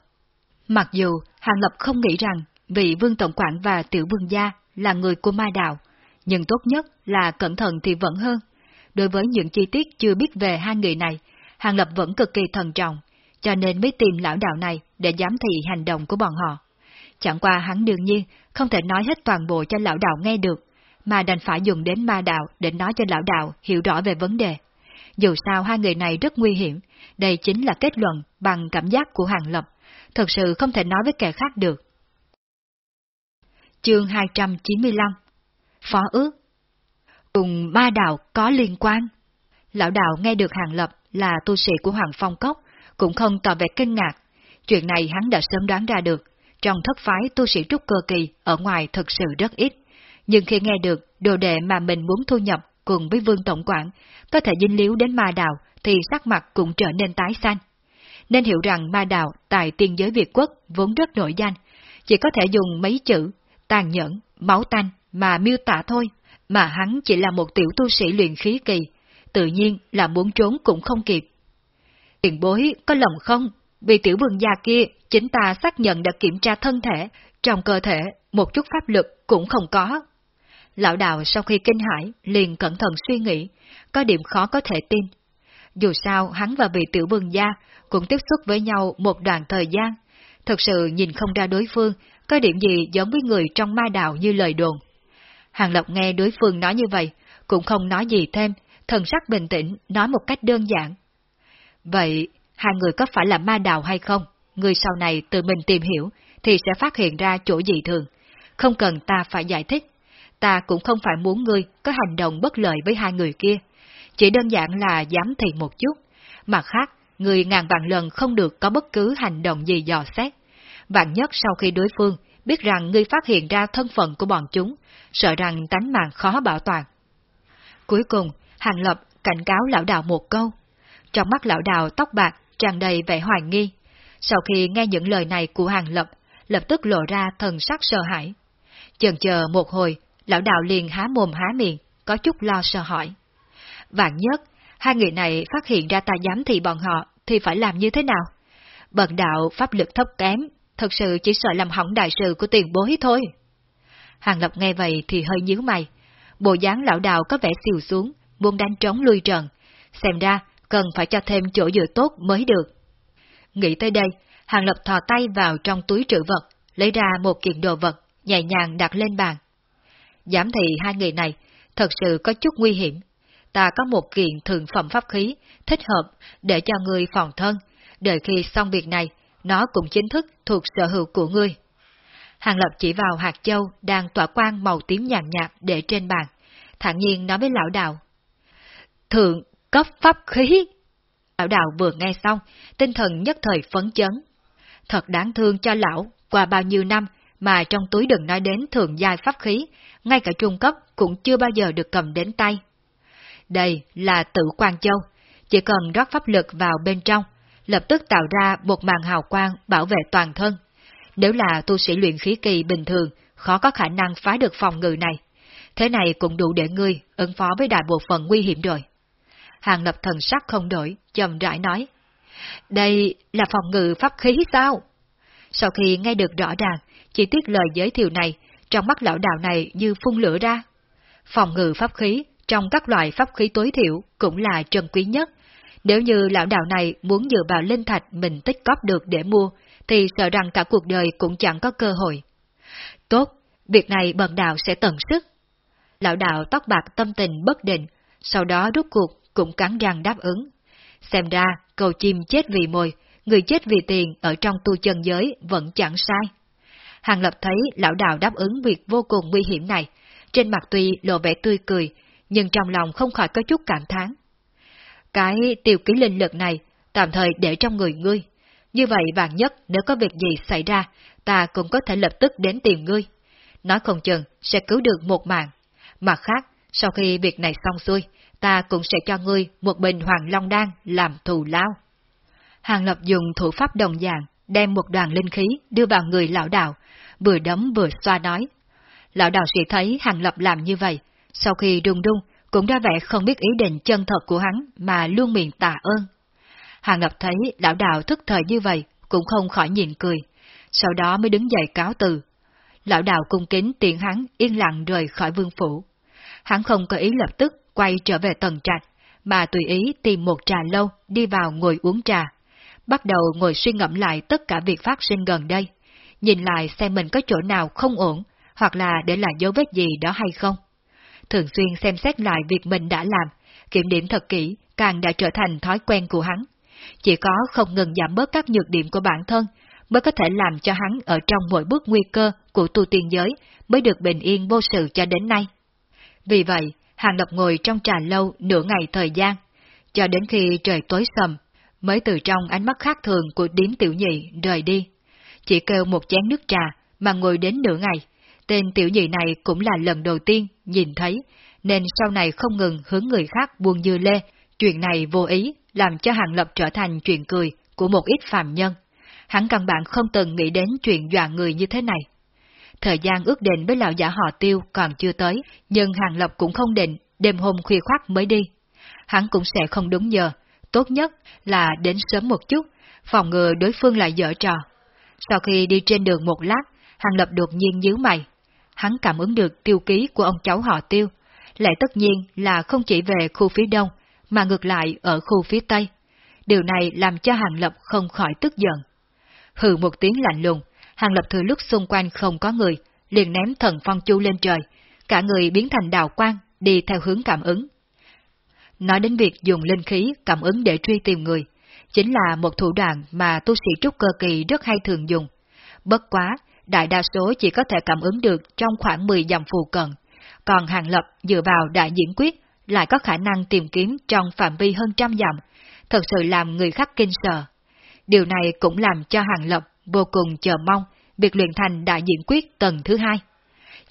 Mặc dù Hàng Lập không nghĩ rằng vị vương tổng quản và tiểu vương gia là người của ma đạo, nhưng tốt nhất là cẩn thận thì vẫn hơn. Đối với những chi tiết chưa biết về hai người này, Hàng Lập vẫn cực kỳ thần trọng, cho nên mới tìm lão đạo này để giám thị hành động của bọn họ. Chẳng qua hắn đương nhiên không thể nói hết toàn bộ cho lão đạo nghe được, mà đành phải dùng đến ma đạo để nói cho lão đạo hiểu rõ về vấn đề. Dù sao hai người này rất nguy hiểm, đây chính là kết luận bằng cảm giác của Hàng Lập, thật sự không thể nói với kẻ khác được. Chương 295 Phó ước Cùng ma đạo có liên quan Lão đạo nghe được Hàng Lập là tu sĩ của Hoàng Phong Cốc, cũng không tỏ vẻ kinh ngạc. Chuyện này hắn đã sớm đoán ra được, trong thất phái tu sĩ trúc cơ kỳ ở ngoài thật sự rất ít. Nhưng khi nghe được đồ đệ mà mình muốn thu nhập cùng với vương tổng quản, có thể dinh líu đến ma đạo thì sắc mặt cũng trở nên tái xanh. Nên hiểu rằng ma đạo tại tiên giới Việt quốc vốn rất nổi danh, chỉ có thể dùng mấy chữ tàn nhẫn, máu tanh mà miêu tả thôi, mà hắn chỉ là một tiểu tu sĩ luyện khí kỳ, tự nhiên là muốn trốn cũng không kịp. Tiền bối có lòng không? Vì tiểu vương gia kia, chính ta xác nhận đã kiểm tra thân thể, trong cơ thể một chút pháp lực cũng không có. Lão đạo sau khi kinh hãi liền cẩn thận suy nghĩ, có điểm khó có thể tin. Dù sao hắn và vị tiểu vương gia cũng tiếp xúc với nhau một đoạn thời gian, thật sự nhìn không ra đối phương có điểm gì giống với người trong ma đạo như lời đồn. Hàng lộc nghe đối phương nói như vậy, cũng không nói gì thêm, thần sắc bình tĩnh, nói một cách đơn giản. Vậy, hai người có phải là ma đạo hay không? Người sau này tự mình tìm hiểu, thì sẽ phát hiện ra chỗ dị thường. Không cần ta phải giải thích. Ta cũng không phải muốn ngươi có hành động bất lợi với hai người kia. Chỉ đơn giản là dám thị một chút. Mặt khác, người ngàn vạn lần không được có bất cứ hành động gì dò xét. Vạn nhất sau khi đối phương biết rằng ngươi phát hiện ra thân phận của bọn chúng, sợ rằng tánh mạng khó bảo toàn. Cuối cùng, Hàng Lập cảnh cáo lão đạo một câu. Trong mắt lão đạo tóc bạc tràn đầy vẻ hoài nghi. Sau khi nghe những lời này của Hàng Lập, lập tức lộ ra thần sắc sợ hãi. Chần chờ một hồi, lão đạo liền há mồm há miệng, có chút lo sợ hỏi. Vạn nhất, hai người này phát hiện ra ta dám thị bọn họ, thì phải làm như thế nào? Bận đạo pháp lực thấp kém, thật sự chỉ sợ làm hỏng đại sự của tiền bối thôi. Hàng Lập nghe vậy thì hơi nhíu mày. Bộ dáng lão đạo có vẻ xìu xuống, muốn đánh trống lui trần. Xem ra, cần phải cho thêm chỗ dựa tốt mới được. Nghĩ tới đây, Hàng Lập thò tay vào trong túi trữ vật, lấy ra một kiện đồ vật, nhẹ nhàng đặt lên bàn. Giảm thị hai người này, thật sự có chút nguy hiểm. Ta có một kiện thường phẩm pháp khí, thích hợp để cho người phòng thân, đợi khi xong việc này, nó cũng chính thức thuộc sở hữu của ngươi. Hàng Lập chỉ vào hạt châu đang tỏa quang màu tím nhàn nhạt để trên bàn, thản nhiên nói với lão đạo. Thượng cấp pháp khí! Lão đạo vừa nghe xong, tinh thần nhất thời phấn chấn. Thật đáng thương cho lão, qua bao nhiêu năm mà trong túi đừng nói đến thượng giai pháp khí, ngay cả trung cấp cũng chưa bao giờ được cầm đến tay. Đây là tự quang châu, chỉ cần rót pháp lực vào bên trong, lập tức tạo ra một màn hào quang bảo vệ toàn thân. Nếu là tu sĩ luyện khí kỳ bình thường, khó có khả năng phá được phòng ngự này. Thế này cũng đủ để ngươi ứng phó với đại bộ phận nguy hiểm rồi. Hàng lập thần sắc không đổi, chậm rãi nói. Đây là phòng ngự pháp khí sao? Sau khi nghe được rõ ràng, chi tiết lời giới thiệu này, trong mắt lão đạo này như phun lửa ra. Phòng ngự pháp khí, trong các loại pháp khí tối thiểu, cũng là trân quý nhất. Nếu như lão đạo này muốn dựa vào linh thạch mình tích cóp được để mua, thì sợ rằng cả cuộc đời cũng chẳng có cơ hội. Tốt, việc này bần đạo sẽ tận sức. Lão đạo tóc bạc tâm tình bất định, sau đó rút cuộc cũng cắn răng đáp ứng. Xem ra, cầu chim chết vì mồi, người chết vì tiền ở trong tu chân giới vẫn chẳng sai. Hàng Lập thấy lão đạo đáp ứng việc vô cùng nguy hiểm này, trên mặt tuy lộ vẻ tươi cười, nhưng trong lòng không khỏi có chút cảm thán. Cái tiêu ký linh lực này, tạm thời để trong người ngươi. Như vậy vàng nhất nếu có việc gì xảy ra, ta cũng có thể lập tức đến tìm ngươi. Nói không chừng sẽ cứu được một mạng. Mặt khác, sau khi việc này xong xuôi, ta cũng sẽ cho ngươi một bình hoàng long đan làm thù lao. Hàng Lập dùng thủ pháp đồng dạng, đem một đoàn linh khí đưa vào người lão đạo, vừa đấm vừa xoa nói. Lão đạo sĩ thấy Hàng Lập làm như vậy, sau khi rung rung, cũng ra vẻ không biết ý định chân thật của hắn mà luôn miệng tạ ơn. Hàng Lập thấy lão đạo thức thời như vậy, cũng không khỏi nhìn cười, sau đó mới đứng dậy cáo từ. Lão đạo cung kính tiện hắn yên lặng rời khỏi vương phủ. Hắn không có ý lập tức quay trở về tầng trạch, mà tùy ý tìm một trà lâu đi vào ngồi uống trà. Bắt đầu ngồi suy ngẫm lại tất cả việc phát sinh gần đây, nhìn lại xem mình có chỗ nào không ổn, hoặc là để lại dấu vết gì đó hay không. Thường xuyên xem xét lại việc mình đã làm, kiểm điểm thật kỹ, càng đã trở thành thói quen của hắn. Chỉ có không ngừng giảm bớt các nhược điểm của bản thân, mới có thể làm cho hắn ở trong mỗi bước nguy cơ của tu tiên giới mới được bình yên vô sự cho đến nay. Vì vậy, Hàng Lập ngồi trong trà lâu nửa ngày thời gian, cho đến khi trời tối sầm, mới từ trong ánh mắt khác thường của điếm tiểu nhị rời đi. Chỉ kêu một chén nước trà mà ngồi đến nửa ngày, tên tiểu nhị này cũng là lần đầu tiên nhìn thấy, nên sau này không ngừng hướng người khác buông dư lê, chuyện này vô ý làm cho Hàng Lập trở thành chuyện cười của một ít phàm nhân. Hắn căn bản không từng nghĩ đến chuyện dọa người như thế này. Thời gian ước định với lão giả họ tiêu còn chưa tới, nhưng Hàng Lập cũng không định đêm hôm khuya khoát mới đi. Hắn cũng sẽ không đúng giờ, tốt nhất là đến sớm một chút, phòng ngừa đối phương lại dở trò. Sau khi đi trên đường một lát, Hàng Lập đột nhiên nhíu mày. Hắn cảm ứng được tiêu ký của ông cháu họ tiêu, lại tất nhiên là không chỉ về khu phía đông, mà ngược lại ở khu phía tây. Điều này làm cho Hàng Lập không khỏi tức giận. Hừ một tiếng lạnh lùng, Hàng Lập thừa lúc xung quanh không có người, liền ném thần phong chu lên trời, cả người biến thành đào quang, đi theo hướng cảm ứng. Nói đến việc dùng linh khí cảm ứng để truy tìm người, chính là một thủ đoạn mà tu sĩ trúc cơ kỳ rất hay thường dùng. Bất quá, đại đa số chỉ có thể cảm ứng được trong khoảng 10 dặm phù cận, còn Hàng Lập dựa vào đại diễn quyết lại có khả năng tìm kiếm trong phạm vi hơn trăm dặm, thật sự làm người khác kinh sợ. Điều này cũng làm cho Hàng Lập vô cùng chờ mong việc luyện thành đại diễn quyết tầng thứ hai.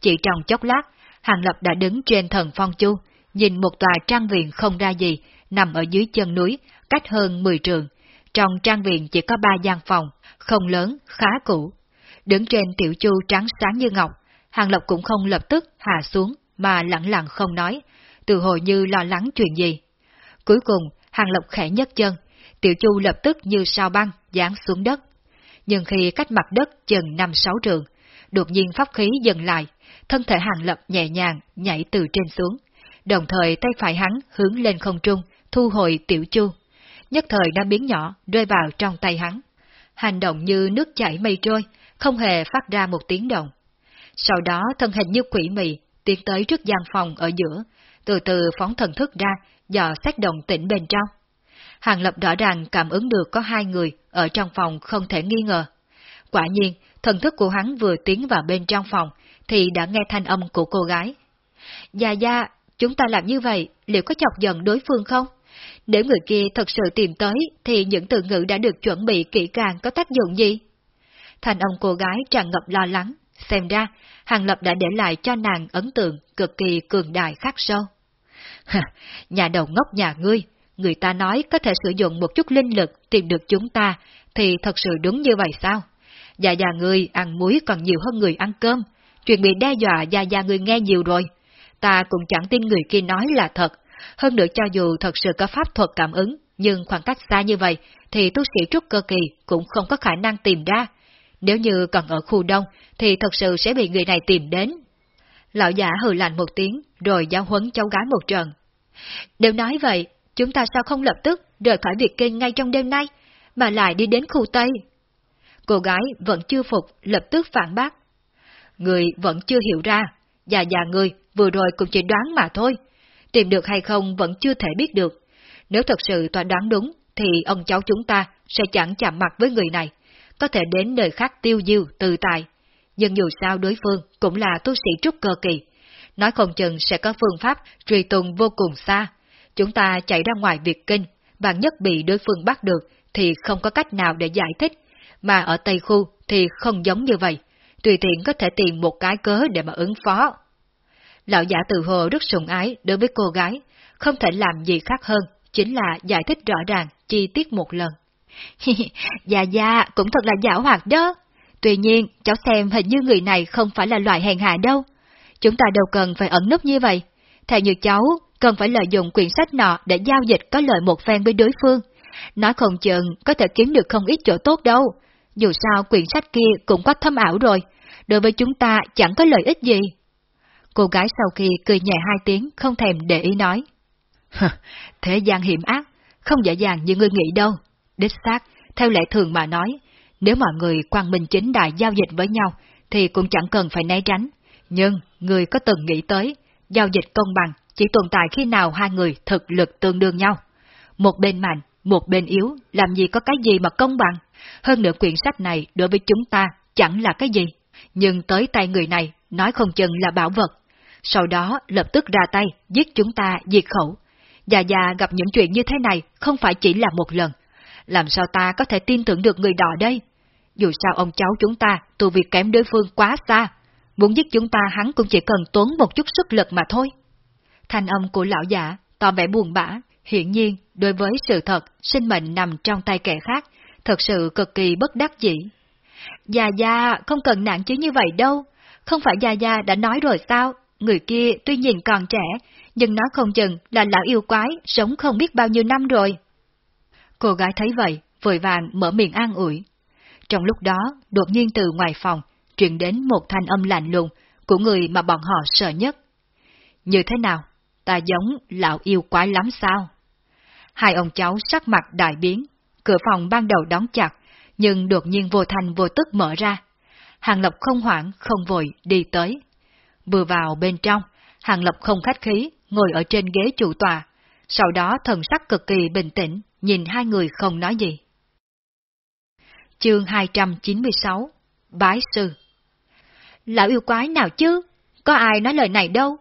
Chỉ trong chốc lát, Hàng Lập đã đứng trên thần phong chu, nhìn một tòa trang viện không ra gì, nằm ở dưới chân núi, cách hơn 10 trường. Trong trang viện chỉ có ba gian phòng, không lớn, khá cũ. Đứng trên tiểu chu trắng sáng như ngọc, Hàng Lập cũng không lập tức hạ xuống, mà lặng lặng không nói, từ hồi như lo lắng chuyện gì. Cuối cùng, Hàng Lập khẽ nhấc chân, tiểu chu lập tức như sao băng, dán xuống đất. Nhưng khi cách mặt đất chừng năm sáu trường, đột nhiên pháp khí dừng lại, thân thể Hàng Lập nhẹ nhàng nhảy từ trên xuống, đồng thời tay phải hắn hướng lên không trung, thu hồi tiểu chu. Nhất thời đã biến nhỏ, rơi vào trong tay hắn. Hành động như nước chảy mây trôi, không hề phát ra một tiếng động. Sau đó thân hình như quỷ mị, tiến tới trước gian phòng ở giữa, từ từ phóng thần thức ra, dò xét động tĩnh bên trong. Hàng Lập rõ ràng cảm ứng được có hai người ở trong phòng không thể nghi ngờ. Quả nhiên, thần thức của hắn vừa tiến vào bên trong phòng, thì đã nghe thanh âm của cô gái. Dạ dạ, chúng ta làm như vậy, liệu có chọc giận đối phương không? Nếu người kia thật sự tìm tới, thì những từ ngữ đã được chuẩn bị kỹ càng có tác dụng gì? Thành ông cô gái tràn ngập lo lắng, xem ra, Hàng Lập đã để lại cho nàng ấn tượng cực kỳ cường đại khắc sâu. nhà đầu ngốc nhà ngươi, người ta nói có thể sử dụng một chút linh lực tìm được chúng ta, thì thật sự đúng như vậy sao? Dạ dạ ngươi ăn muối còn nhiều hơn người ăn cơm, chuyện bị đe dọa dạ dạ ngươi nghe nhiều rồi. Ta cũng chẳng tin người kia nói là thật, hơn nữa cho dù thật sự có pháp thuật cảm ứng, nhưng khoảng cách xa như vậy, thì tu sĩ trúc cơ kỳ cũng không có khả năng tìm ra. Nếu như còn ở khu đông, thì thật sự sẽ bị người này tìm đến. Lão giả hừ lạnh một tiếng, rồi giao huấn cháu gái một trận. đều nói vậy, chúng ta sao không lập tức rời khỏi việc kinh ngay trong đêm nay, mà lại đi đến khu Tây? Cô gái vẫn chưa phục, lập tức phản bác. Người vẫn chưa hiểu ra, già già người vừa rồi cũng chỉ đoán mà thôi. Tìm được hay không vẫn chưa thể biết được. Nếu thật sự tòa đoán đúng, thì ông cháu chúng ta sẽ chẳng chạm mặt với người này, có thể đến nơi khác tiêu diêu, tự tài. Nhưng dù sao đối phương cũng là tu sĩ trúc cơ kỳ, nói không chừng sẽ có phương pháp truy tung vô cùng xa. Chúng ta chạy ra ngoài việt kinh, bạn nhất bị đối phương bắt được thì không có cách nào để giải thích, mà ở Tây Khu thì không giống như vậy, tùy tiện có thể tìm một cái cớ để mà ứng phó. Lão giả từ hồ rất sủng ái đối với cô gái, không thể làm gì khác hơn, chính là giải thích rõ ràng, chi tiết một lần. dạ dạ, cũng thật là giả hoạt đó. Tuy nhiên, cháu xem hình như người này không phải là loại hèn hạ đâu. Chúng ta đâu cần phải ẩn nấp như vậy. Theo như cháu, cần phải lợi dụng quyển sách nọ để giao dịch có lợi một phen với đối phương. Nói không chừng có thể kiếm được không ít chỗ tốt đâu. Dù sao quyển sách kia cũng có thâm ảo rồi, đối với chúng ta chẳng có lợi ích gì. Cô gái sau khi cười nhẹ hai tiếng không thèm để ý nói. Thế gian hiểm ác, không dễ dàng như ngươi nghĩ đâu. Đích xác, theo lẽ thường mà nói, nếu mọi người quan minh chính đại giao dịch với nhau, thì cũng chẳng cần phải né tránh. Nhưng, người có từng nghĩ tới, giao dịch công bằng chỉ tồn tại khi nào hai người thực lực tương đương nhau. Một bên mạnh, một bên yếu, làm gì có cái gì mà công bằng. Hơn nữa quyển sách này đối với chúng ta chẳng là cái gì. Nhưng tới tay người này, nói không chừng là bảo vật. Sau đó lập tức ra tay, giết chúng ta diệt khẩu. Già già gặp những chuyện như thế này không phải chỉ là một lần. Làm sao ta có thể tin tưởng được người đỏ đây? Dù sao ông cháu chúng ta tu việc kém đối phương quá xa. Muốn giết chúng ta hắn cũng chỉ cần tốn một chút sức lực mà thôi. Thanh âm của lão giả tỏ vẻ buồn bã, hiển nhiên đối với sự thật sinh mệnh nằm trong tay kẻ khác, thật sự cực kỳ bất đắc dĩ. Già già không cần nặng chứ như vậy đâu, không phải Già Già đã nói rồi sao, người kia tuy nhìn còn trẻ, nhưng nó không chừng là lão yêu quái, sống không biết bao nhiêu năm rồi. Cô gái thấy vậy, vội vàng mở miệng an ủi. Trong lúc đó, đột nhiên từ ngoài phòng, truyền đến một thanh âm lạnh lùng của người mà bọn họ sợ nhất. Như thế nào? Ta giống lão yêu quái lắm sao? Hai ông cháu sắc mặt đại biến, cửa phòng ban đầu đóng chặt, nhưng đột nhiên vô thành vô tức mở ra. Hàng lộc không hoảng, không vội, đi tới. Vừa vào bên trong, Hàng Lập không khách khí, ngồi ở trên ghế chủ tòa, sau đó thần sắc cực kỳ bình tĩnh, nhìn hai người không nói gì. Chương 296 Bái Sư Lão yêu quái nào chứ? Có ai nói lời này đâu?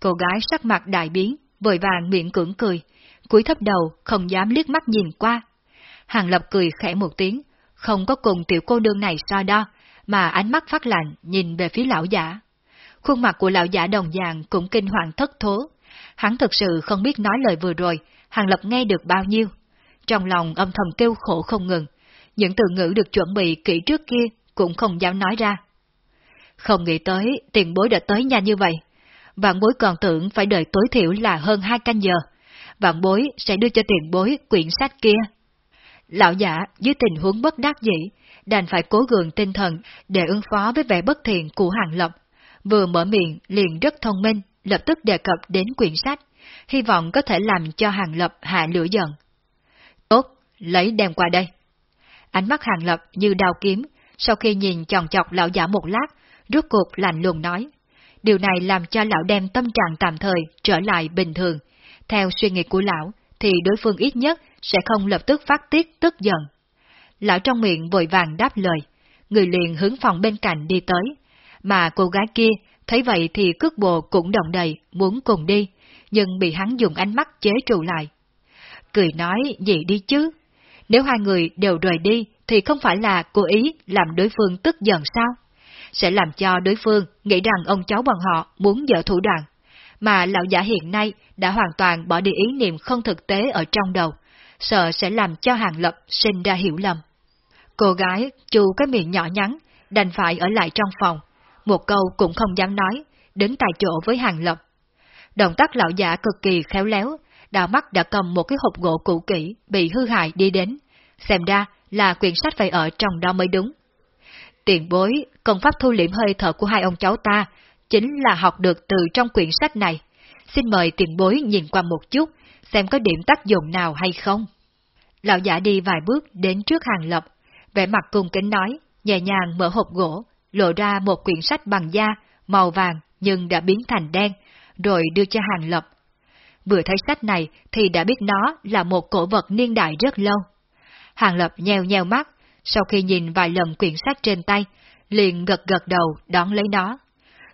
Cô gái sắc mặt đại biến, vội vàng miệng cưỡng cười, cúi thấp đầu, không dám liếc mắt nhìn qua. Hàng Lập cười khẽ một tiếng, không có cùng tiểu cô đương này so đo, mà ánh mắt phát lạnh nhìn về phía lão giả. Khuôn mặt của lão giả đồng dạng cũng kinh hoàng thất thố. Hắn thực sự không biết nói lời vừa rồi, Hàng Lập nghe được bao nhiêu. Trong lòng âm thầm kêu khổ không ngừng, những từ ngữ được chuẩn bị kỹ trước kia cũng không dám nói ra. Không nghĩ tới tiền bối đã tới nhanh như vậy. Vạn bối còn tưởng phải đợi tối thiểu là hơn hai canh giờ. Vạn bối sẽ đưa cho tiền bối quyển sách kia. Lão giả dưới tình huống bất đắc dĩ, đành phải cố gượng tinh thần để ứng phó với vẻ bất thiện của Hàng Lập. Vừa mở miệng liền rất thông minh, lập tức đề cập đến quyển sách, hy vọng có thể làm cho Hàng Lập hạ lửa giận. Tốt, lấy đem qua đây. Ánh mắt Hàng Lập như đào kiếm, sau khi nhìn chòng chọc lão giả một lát, rút cuộc lạnh lùng nói. Điều này làm cho lão đem tâm trạng tạm thời trở lại bình thường. Theo suy nghĩ của lão, thì đối phương ít nhất sẽ không lập tức phát tiết tức giận. Lão trong miệng vội vàng đáp lời, người liền hướng phòng bên cạnh đi tới, mà cô gái kia thấy vậy thì cước bộ cũng động đầy, muốn cùng đi, nhưng bị hắn dùng ánh mắt chế trụ lại. Cười nói gì đi chứ? Nếu hai người đều rời đi thì không phải là cố ý làm đối phương tức giận sao? Sẽ làm cho đối phương nghĩ rằng ông cháu bọn họ muốn dở thủ đoạn, mà lão giả hiện nay đã hoàn toàn bỏ đi ý niệm không thực tế ở trong đầu, sợ sẽ làm cho Hàng Lập sinh ra hiểu lầm. Cô gái chu cái miệng nhỏ nhắn, đành phải ở lại trong phòng, một câu cũng không dám nói, đứng tại chỗ với Hàng Lập. Động tác lão giả cực kỳ khéo léo, đào mắt đã cầm một cái hộp gỗ cũ kỹ, bị hư hại đi đến. Xem ra là quyển sách phải ở trong đó mới đúng. Tiền bối, công pháp thu liễm hơi thở của hai ông cháu ta, chính là học được từ trong quyển sách này. Xin mời tiền bối nhìn qua một chút, xem có điểm tác dụng nào hay không. Lão giả đi vài bước đến trước hàng lập, vẻ mặt cung kính nói, nhẹ nhàng mở hộp gỗ, lộ ra một quyển sách bằng da, màu vàng nhưng đã biến thành đen, rồi đưa cho hàng lập. Vừa thấy sách này thì đã biết nó là một cổ vật niên đại rất lâu. Hàng lập nheo nheo mắt, sau khi nhìn vài lần quyển sách trên tay, liền gật gật đầu đón lấy nó.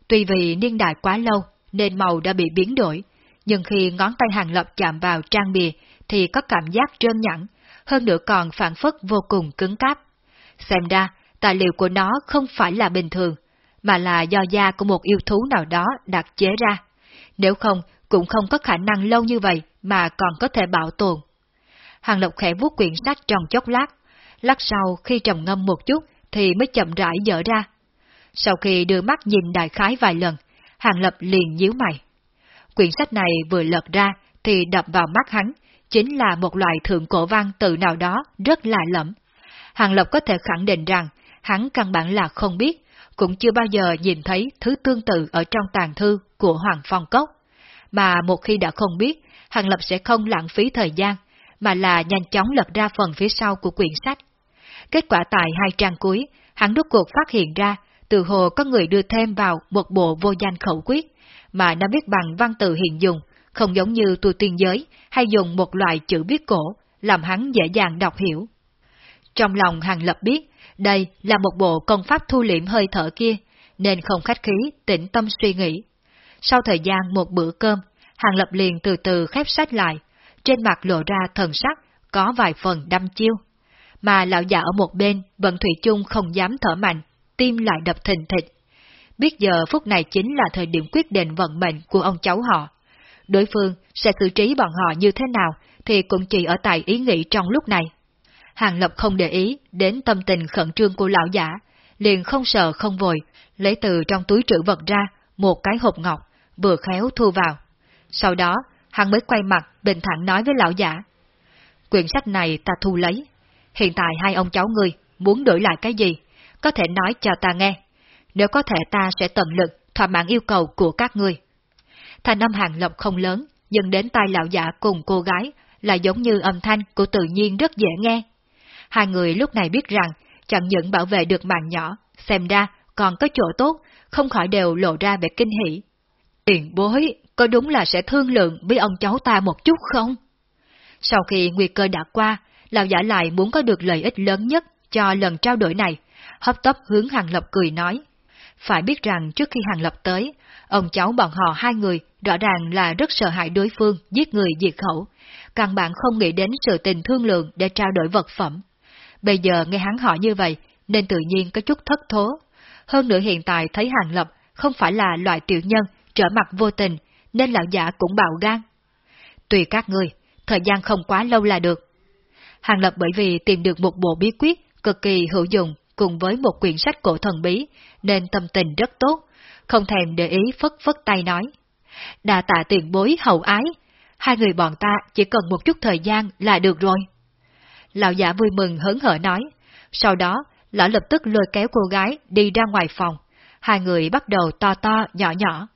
Tuy vì niên đại quá lâu nên màu đã bị biến đổi, nhưng khi ngón tay hàng lập chạm vào trang bìa thì có cảm giác trơn nhẵn, hơn nữa còn phản phất vô cùng cứng cáp. Xem ra, tài liệu của nó không phải là bình thường, mà là do da của một yêu thú nào đó đặc chế ra. Nếu không, cũng không có khả năng lâu như vậy mà còn có thể bảo tồn. Hàng Lộc khẽ vuốt quyển sách trong chốc lát, lát sau khi trầm ngâm một chút thì mới chậm rãi dở ra. Sau khi đưa mắt nhìn đại khái vài lần, Hàng Lập liền nhíu mày. Quyển sách này vừa lật ra thì đập vào mắt hắn, chính là một loại thượng cổ văn tự nào đó rất lạ lẫm. Hàng Lập có thể khẳng định rằng hắn căn bản là không biết, cũng chưa bao giờ nhìn thấy thứ tương tự ở trong tàn thư của Hoàng Phong Cốc. Mà một khi đã không biết, Hàng Lập sẽ không lãng phí thời gian, mà là nhanh chóng lật ra phần phía sau của quyển sách. Kết quả tại hai trang cuối, hắn rốt cuộc phát hiện ra, từ hồ có người đưa thêm vào một bộ vô danh khẩu quyết, mà nó viết bằng văn tự hiện dùng, không giống như tu tiên giới hay dùng một loại chữ viết cổ, làm hắn dễ dàng đọc hiểu. Trong lòng Hàng Lập biết, đây là một bộ công pháp thu liễm hơi thở kia, nên không khách khí, tĩnh tâm suy nghĩ. Sau thời gian một bữa cơm, Hàng Lập liền từ từ khép sách lại, trên mặt lộ ra thần sắc, có vài phần đăm chiêu. Mà lão già ở một bên vẫn thủy chung không dám thở mạnh, tim lại đập thình thịch. Biết giờ phút này chính là thời điểm quyết định vận mệnh của ông cháu họ. Đối phương sẽ xử trí bọn họ như thế nào thì cũng chỉ ở tại ý nghĩ trong lúc này. Hàng Lập không để ý đến tâm tình khẩn trương của lão giả, liền không sợ không vội, lấy từ trong túi trữ vật ra một cái hộp ngọc, vừa khéo thu vào. Sau đó, hắn mới quay mặt bình thản nói với lão giả. Quyển sách này ta thu lấy. Hiện tại hai ông cháu ngươi muốn đổi lại cái gì, có thể nói cho ta nghe. Nếu có thể ta sẽ tận lực thỏa mãn yêu cầu của các ngươi. Thành âm hàng lộc không lớn, nhưng đến tai lão giả cùng cô gái là giống như âm thanh của tự nhiên rất dễ nghe. Hai người lúc này biết rằng chẳng những bảo vệ được mạng nhỏ, xem ra còn có chỗ tốt, không khỏi đều lộ ra vẻ kinh hỉ. Tiền bối, có đúng là sẽ thương lượng với ông cháu ta một chút không? Sau khi nguy cơ đã qua, lão giả lại muốn có được lợi ích lớn nhất cho lần trao đổi này, hấp tấp hướng Hàng Lập cười nói. Phải biết rằng trước khi Hàng Lập tới, ông cháu bọn họ hai người rõ ràng là rất sợ hãi đối phương giết người diệt khẩu, căn bản không nghĩ đến sự tình thương lượng để trao đổi vật phẩm. Bây giờ nghe hắn hỏi như vậy, nên tự nhiên có chút thất thố. Hơn nữa hiện tại thấy Hàng Lập không phải là loại tiểu nhân trở mặt vô tình, nên lão giả cũng bạo gan. Tùy các ngươi, thời gian không quá lâu là được. Hàng Lập bởi vì tìm được một bộ bí quyết cực kỳ hữu dụng cùng với một quyển sách cổ thần bí, nên tâm tình rất tốt, không thèm để ý phất phất tay nói. Đà tạ tiền bối hậu ái, hai người bọn ta chỉ cần một chút thời gian là được rồi. Lão giả vui mừng hớn hở nói, sau đó lão lập tức lôi kéo cô gái đi ra ngoài phòng, hai người bắt đầu to to nhỏ nhỏ.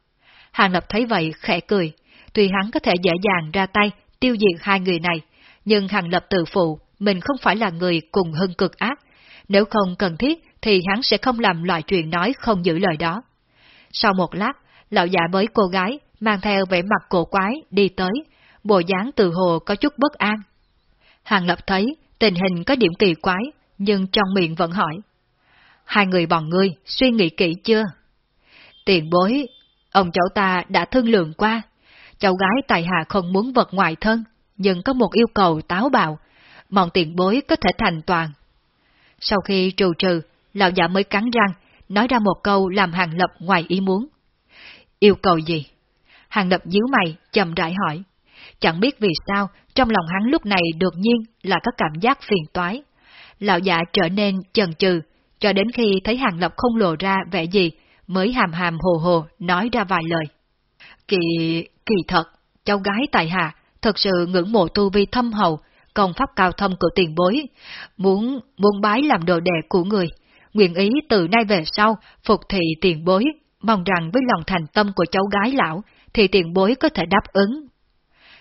Hàng Lập thấy vậy khẽ cười, tuy hắn có thể dễ dàng ra tay tiêu diệt hai người này, nhưng Hàng Lập tự phụ mình không phải là người cùng hưng cực ác, nếu không cần thiết thì hắn sẽ không làm loại chuyện nói không giữ lời đó. Sau một lát, lão giả với cô gái mang theo vẻ mặt cổ quái đi tới, bộ dáng từ hồ có chút bất an. Hàng Lập thấy tình hình có điểm kỳ quái, nhưng trong miệng vẫn hỏi. Hai người bọn ngươi suy nghĩ kỹ chưa? Tiền bối, ông cháu ta đã thương lượng qua. Cháu gái tài hạ không muốn vật ngoại thân, nhưng có một yêu cầu táo bạo, mong tiền bối có thể thành toàn. Sau khi trù trừ, lão giả mới cắn răng, nói ra một câu làm hàng lập ngoài ý muốn. Yêu cầu gì? Hàng lập díu mày, chậm rãi hỏi. Chẳng biết vì sao, trong lòng hắn lúc này đột nhiên là có cảm giác phiền toái. Lão giả trở nên chần chừ, cho đến khi thấy hàng lập không lộ ra vẻ gì, mới hàm hàm hồ hồ nói ra vài lời. Kỳ, kỳ thật, cháu gái tại hạ, thật sự ngưỡng mộ tu vi thâm hậu, công pháp cao thâm của tiền bối, muốn, muốn bái làm đồ đệ của người, nguyện ý từ nay về sau phục thị tiền bối, mong rằng với lòng thành tâm của cháu gái lão, thì tiền bối có thể đáp ứng.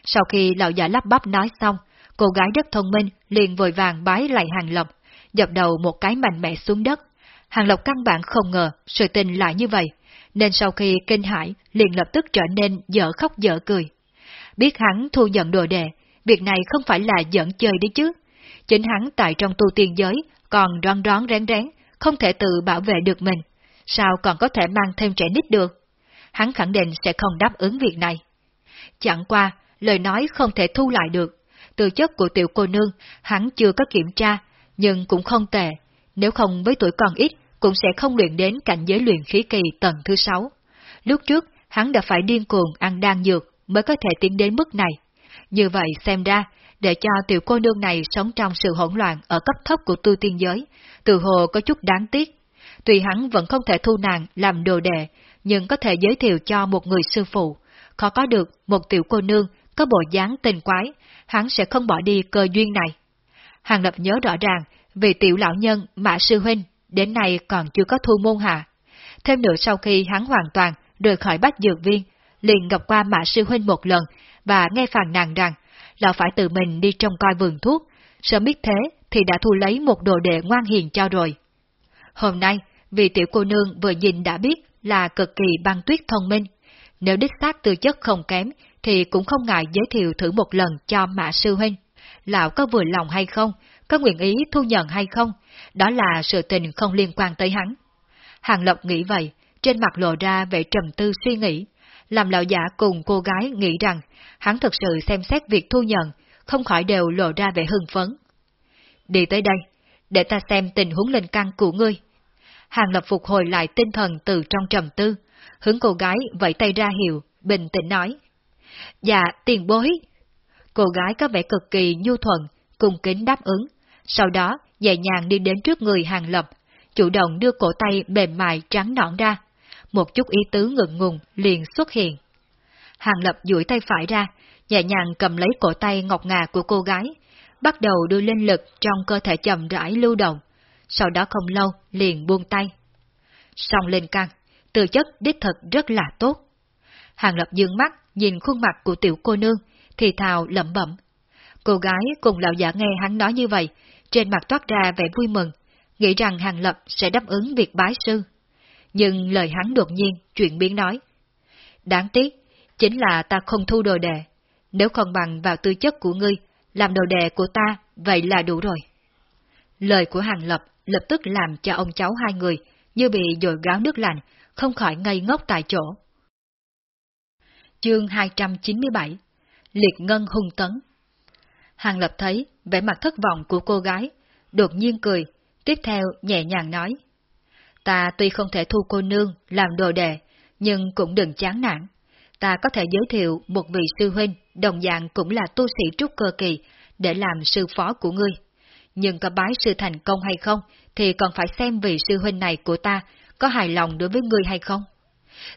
Sau khi lão già lắp bắp nói xong, cô gái rất thông minh liền vội vàng bái lại hàng lộc, dập đầu một cái mạnh mẽ xuống đất. Hàng lộc căn bản không ngờ sự tình lại như vậy, nên sau khi kinh hãi liền lập tức trở nên dở khóc dở cười. Biết hắn thu nhận đồ đệ, việc này không phải là giỡn chơi đấy chứ. Chính hắn tại trong tu tiên giới còn đoan đoán rén rén, không thể tự bảo vệ được mình, sao còn có thể mang thêm trẻ nít được? Hắn khẳng định sẽ không đáp ứng việc này. Chẳng qua, lời nói không thể thu lại được. Từ chất của tiểu cô nương, hắn chưa có kiểm tra, nhưng cũng không tệ. Nếu không với tuổi còn ít, cũng sẽ không luyện đến cảnh giới luyện khí kỳ tầng thứ sáu. Lúc trước, hắn đã phải điên cuồng ăn đan dược mới có thể tiến đến mức này. Như vậy xem ra, để cho tiểu cô nương này sống trong sự hỗn loạn ở cấp thấp của tu tiên giới, từ hồ có chút đáng tiếc. Tuy hắn vẫn không thể thu nàng làm đồ đệ, nhưng có thể giới thiệu cho một người sư phụ. Khó có được một tiểu cô nương có bộ dáng tình quái, hắn sẽ không bỏ đi cơ duyên này. Hàng Lập nhớ rõ ràng, vì tiểu lão nhân Mã Sư Huynh đến nay còn chưa có thu môn hạ. Thêm nữa sau khi hắn hoàn toàn rời khỏi bách dược viên, liền gặp qua Mã Sư Huynh một lần và nghe phàn nàn rằng là phải tự mình đi trông coi vườn thuốc, sớm biết thế thì đã thu lấy một đồ đệ ngoan hiền cho rồi. Hôm nay, vì tiểu cô nương vừa nhìn đã biết là cực kỳ băng tuyết thông minh, nếu đích xác tư chất không kém thì cũng không ngại giới thiệu thử một lần cho Mã Sư Huynh. Lão có vừa lòng hay không, có nguyện ý thu nhận hay không, đó là sự tình không liên quan tới hắn. Hàng lộc nghĩ vậy, trên mặt lộ ra vẻ trầm tư suy nghĩ, làm lão giả cùng cô gái nghĩ rằng hắn thực sự xem xét việc thu nhận, không khỏi đều lộ ra vẻ hưng phấn. Đi tới đây, để ta xem tình huống linh căn của ngươi. Hàng Lập phục hồi lại tinh thần từ trong trầm tư, hướng cô gái vẫy tay ra hiệu, bình tĩnh nói. Dạ, tiền bối. Cô gái có vẻ cực kỳ nhu thuận, cung kính đáp ứng, sau đó nhẹ nhàng đi đến trước người Hàng Lập, chủ động đưa cổ tay mềm mại trắng nõn ra, một chút ý tứ ngượng ngùng liền xuất hiện. Hàng Lập duỗi tay phải ra, nhẹ nhàng cầm lấy cổ tay ngọc ngà của cô gái, bắt đầu đưa linh lực trong cơ thể chậm rãi lưu động, sau đó không lâu liền buông tay. Xong lên căng, từ chất đích thực rất là tốt. Hàng Lập dương mắt nhìn khuôn mặt của tiểu cô nương, thì thào lẩm bẩm. Cô gái cùng lão giả nghe hắn nói như vậy, trên mặt toát ra vẻ vui mừng, nghĩ rằng Hàng Lập sẽ đáp ứng việc bái sư. nhưng lời hắn đột nhiên chuyển biến nói. Đáng tiếc, chính là ta không thu đồ đệ, nếu không bằng vào tư chất của ngươi, làm đồ đệ của ta, vậy là đủ rồi. Lời của Hàng Lập lập tức làm cho ông cháu hai người như bị dội gáo nước lạnh, không khỏi ngây ngốc tại chỗ. Chương 297 Liệt Ngân hung tấn Hàng Lập thấy vẻ mặt thất vọng của cô gái, đột nhiên cười, tiếp theo nhẹ nhàng nói. Ta tuy không thể thu cô nương làm đồ đệ, nhưng cũng đừng chán nản. Ta có thể giới thiệu một vị sư huynh, đồng dạng cũng là tu sĩ trúc cơ kỳ, để làm sư phó của ngươi. Nhưng có bái sư thành công hay không, thì còn phải xem vị sư huynh này của ta có hài lòng đối với ngươi hay không.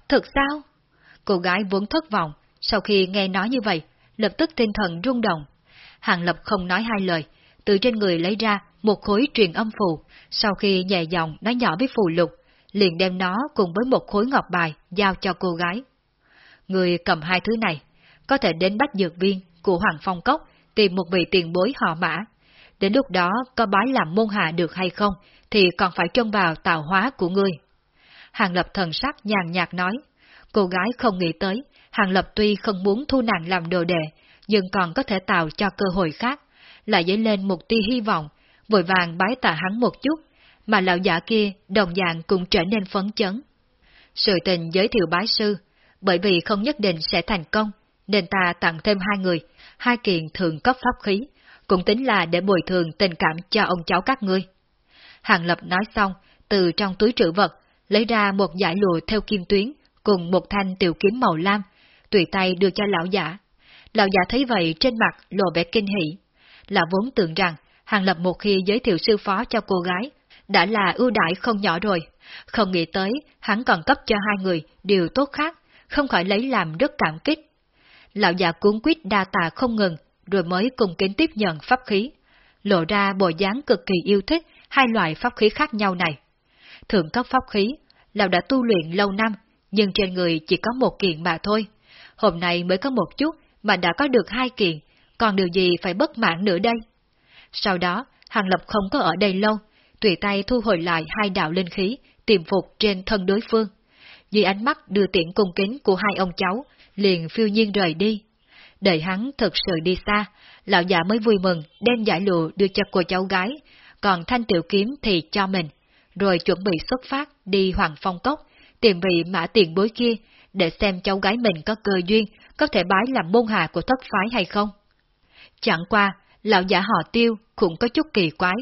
Thật sao? Cô gái vốn thất vọng, sau khi nghe nói như vậy, lập tức tinh thần rung động. Hàng Lập không nói hai lời, từ trên người lấy ra một khối truyền âm phù, sau khi nhẹ giọng nói nhỏ với phù lục, liền đem nó cùng với một khối ngọc bài giao cho cô gái. Người cầm hai thứ này, có thể đến bách dược viên của Hoàng Phong Cốc tìm một vị tiền bối họ mã. Đến lúc đó có bái làm môn hạ được hay không, thì còn phải trông vào tạo hóa của ngươi. Hàng Lập thần sắc nhàn nhạt nói, cô gái không nghĩ tới, Hàng Lập tuy không muốn thu nàng làm đồ đệ, nhưng còn có thể tạo cho cơ hội khác, lại dấy lên một tia hy vọng, vội vàng bái tạ hắn một chút, mà lão giả kia đồng dạng cũng trở nên phấn chấn. Sự tình giới thiệu bái sư, bởi vì không nhất định sẽ thành công, nên ta tặng thêm hai người, hai kiện thường cấp pháp khí, cũng tính là để bồi thường tình cảm cho ông cháu các ngươi. Hàng Lập nói xong, từ trong túi trữ vật, lấy ra một giải lụa theo kim tuyến, cùng một thanh tiểu kiếm màu lam, tùy tay đưa cho lão giả. Lão giả thấy vậy trên mặt lộ vẻ kinh hỉ. Là vốn tưởng rằng, Hàng Lập một khi giới thiệu sư phó cho cô gái, đã là ưu đãi không nhỏ rồi. Không nghĩ tới, hắn còn cấp cho hai người điều tốt khác, không khỏi lấy làm rất cảm kích. Lão già cuốn quýt đa tà không ngừng, rồi mới cùng kính tiếp nhận pháp khí, lộ ra bộ dáng cực kỳ yêu thích hai loại pháp khí khác nhau này. Thượng cấp pháp khí, lão đã tu luyện lâu năm, nhưng trên người chỉ có một kiện mà thôi. Hôm nay mới có một chút mà đã có được hai kiện, còn điều gì phải bất mãn nữa đây? Sau đó, Hàng Lập không có ở đây lâu, tùy tay thu hồi lại hai đạo linh khí, tiềm phục trên thân đối phương. Dưới ánh mắt đưa tiện cung kính của hai ông cháu, liền phiêu nhiên rời đi. Đợi hắn thực sự đi xa, lão già mới vui mừng đem giải lụa đưa cho cô cháu gái, còn thanh tiểu kiếm thì cho mình, rồi chuẩn bị xuất phát đi Hoàng Phong Cốc, tìm vị mã tiền bối kia, để xem cháu gái mình có cơ duyên, có thể bái làm môn hạ của thất phái hay không. Chẳng qua, lão giả họ tiêu cũng có chút kỳ quái.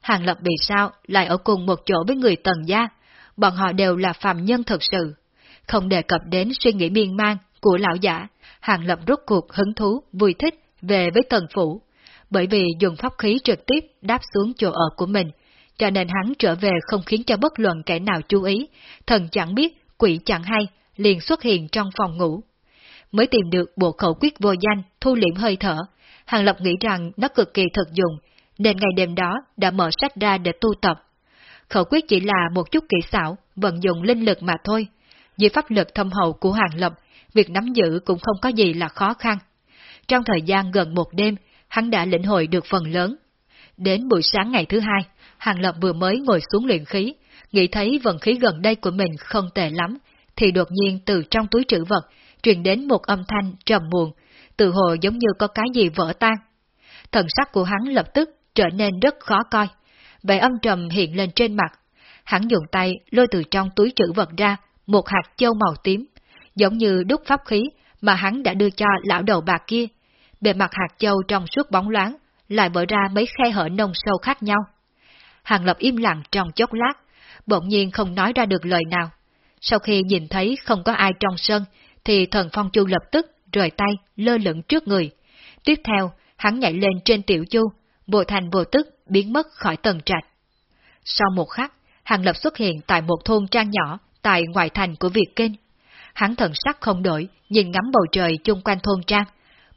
Hàng lập vì sao lại ở cùng một chỗ với người tần gia, bọn họ đều là phàm nhân thật sự. Không đề cập đến suy nghĩ miên man của lão giả, Hàng Lập rút cuộc hứng thú, vui thích về với tần phủ, bởi vì dùng pháp khí trực tiếp đáp xuống chỗ ở của mình, cho nên hắn trở về không khiến cho bất luận kẻ nào chú ý, thần chẳng biết, quỷ chẳng hay, liền xuất hiện trong phòng ngủ. Mới tìm được bộ khẩu quyết vô danh, thu liễm hơi thở, Hàng Lập nghĩ rằng nó cực kỳ thực dụng, nên ngày đêm đó đã mở sách ra để tu tập. Khẩu quyết chỉ là một chút kỹ xảo, vận dụng linh lực mà thôi. Dưới pháp lực thâm hậu của Hàng Lập, việc nắm giữ cũng không có gì là khó khăn. Trong thời gian gần một đêm, hắn đã lĩnh hội được phần lớn. Đến buổi sáng ngày thứ hai, Hàng Lập vừa mới ngồi xuống luyện khí, nghĩ thấy vận khí gần đây của mình không tệ lắm, thì đột nhiên từ trong túi trữ vật truyền đến một âm thanh trầm muộn, tự hồ giống như có cái gì vỡ tan. Thần sắc của hắn lập tức trở nên rất khó coi, vẻ âm trầm hiện lên trên mặt. Hắn dùng tay lôi từ trong túi trữ vật ra một hạt châu màu tím, giống như đúc pháp khí mà hắn đã đưa cho lão đầu bạc kia. Bề mặt hạt châu trong suốt bóng loáng, lại mở ra mấy khe hở nông sâu khác nhau. Hàng Lập im lặng trong chốc lát, bỗng nhiên không nói ra được lời nào. Sau khi nhìn thấy không có ai trong sân, thì thần phong chu lập tức rời tay, lơ lửng trước người. Tiếp theo, hắn nhảy lên trên tiểu chu, bộ thành vô tức biến mất khỏi tầng trạch. Sau một khắc, Hàng Lập xuất hiện tại một thôn trang nhỏ tại ngoại thành của Việt Kinh. Hắn thần sắc không đổi, nhìn ngắm bầu trời chung quanh thôn trang,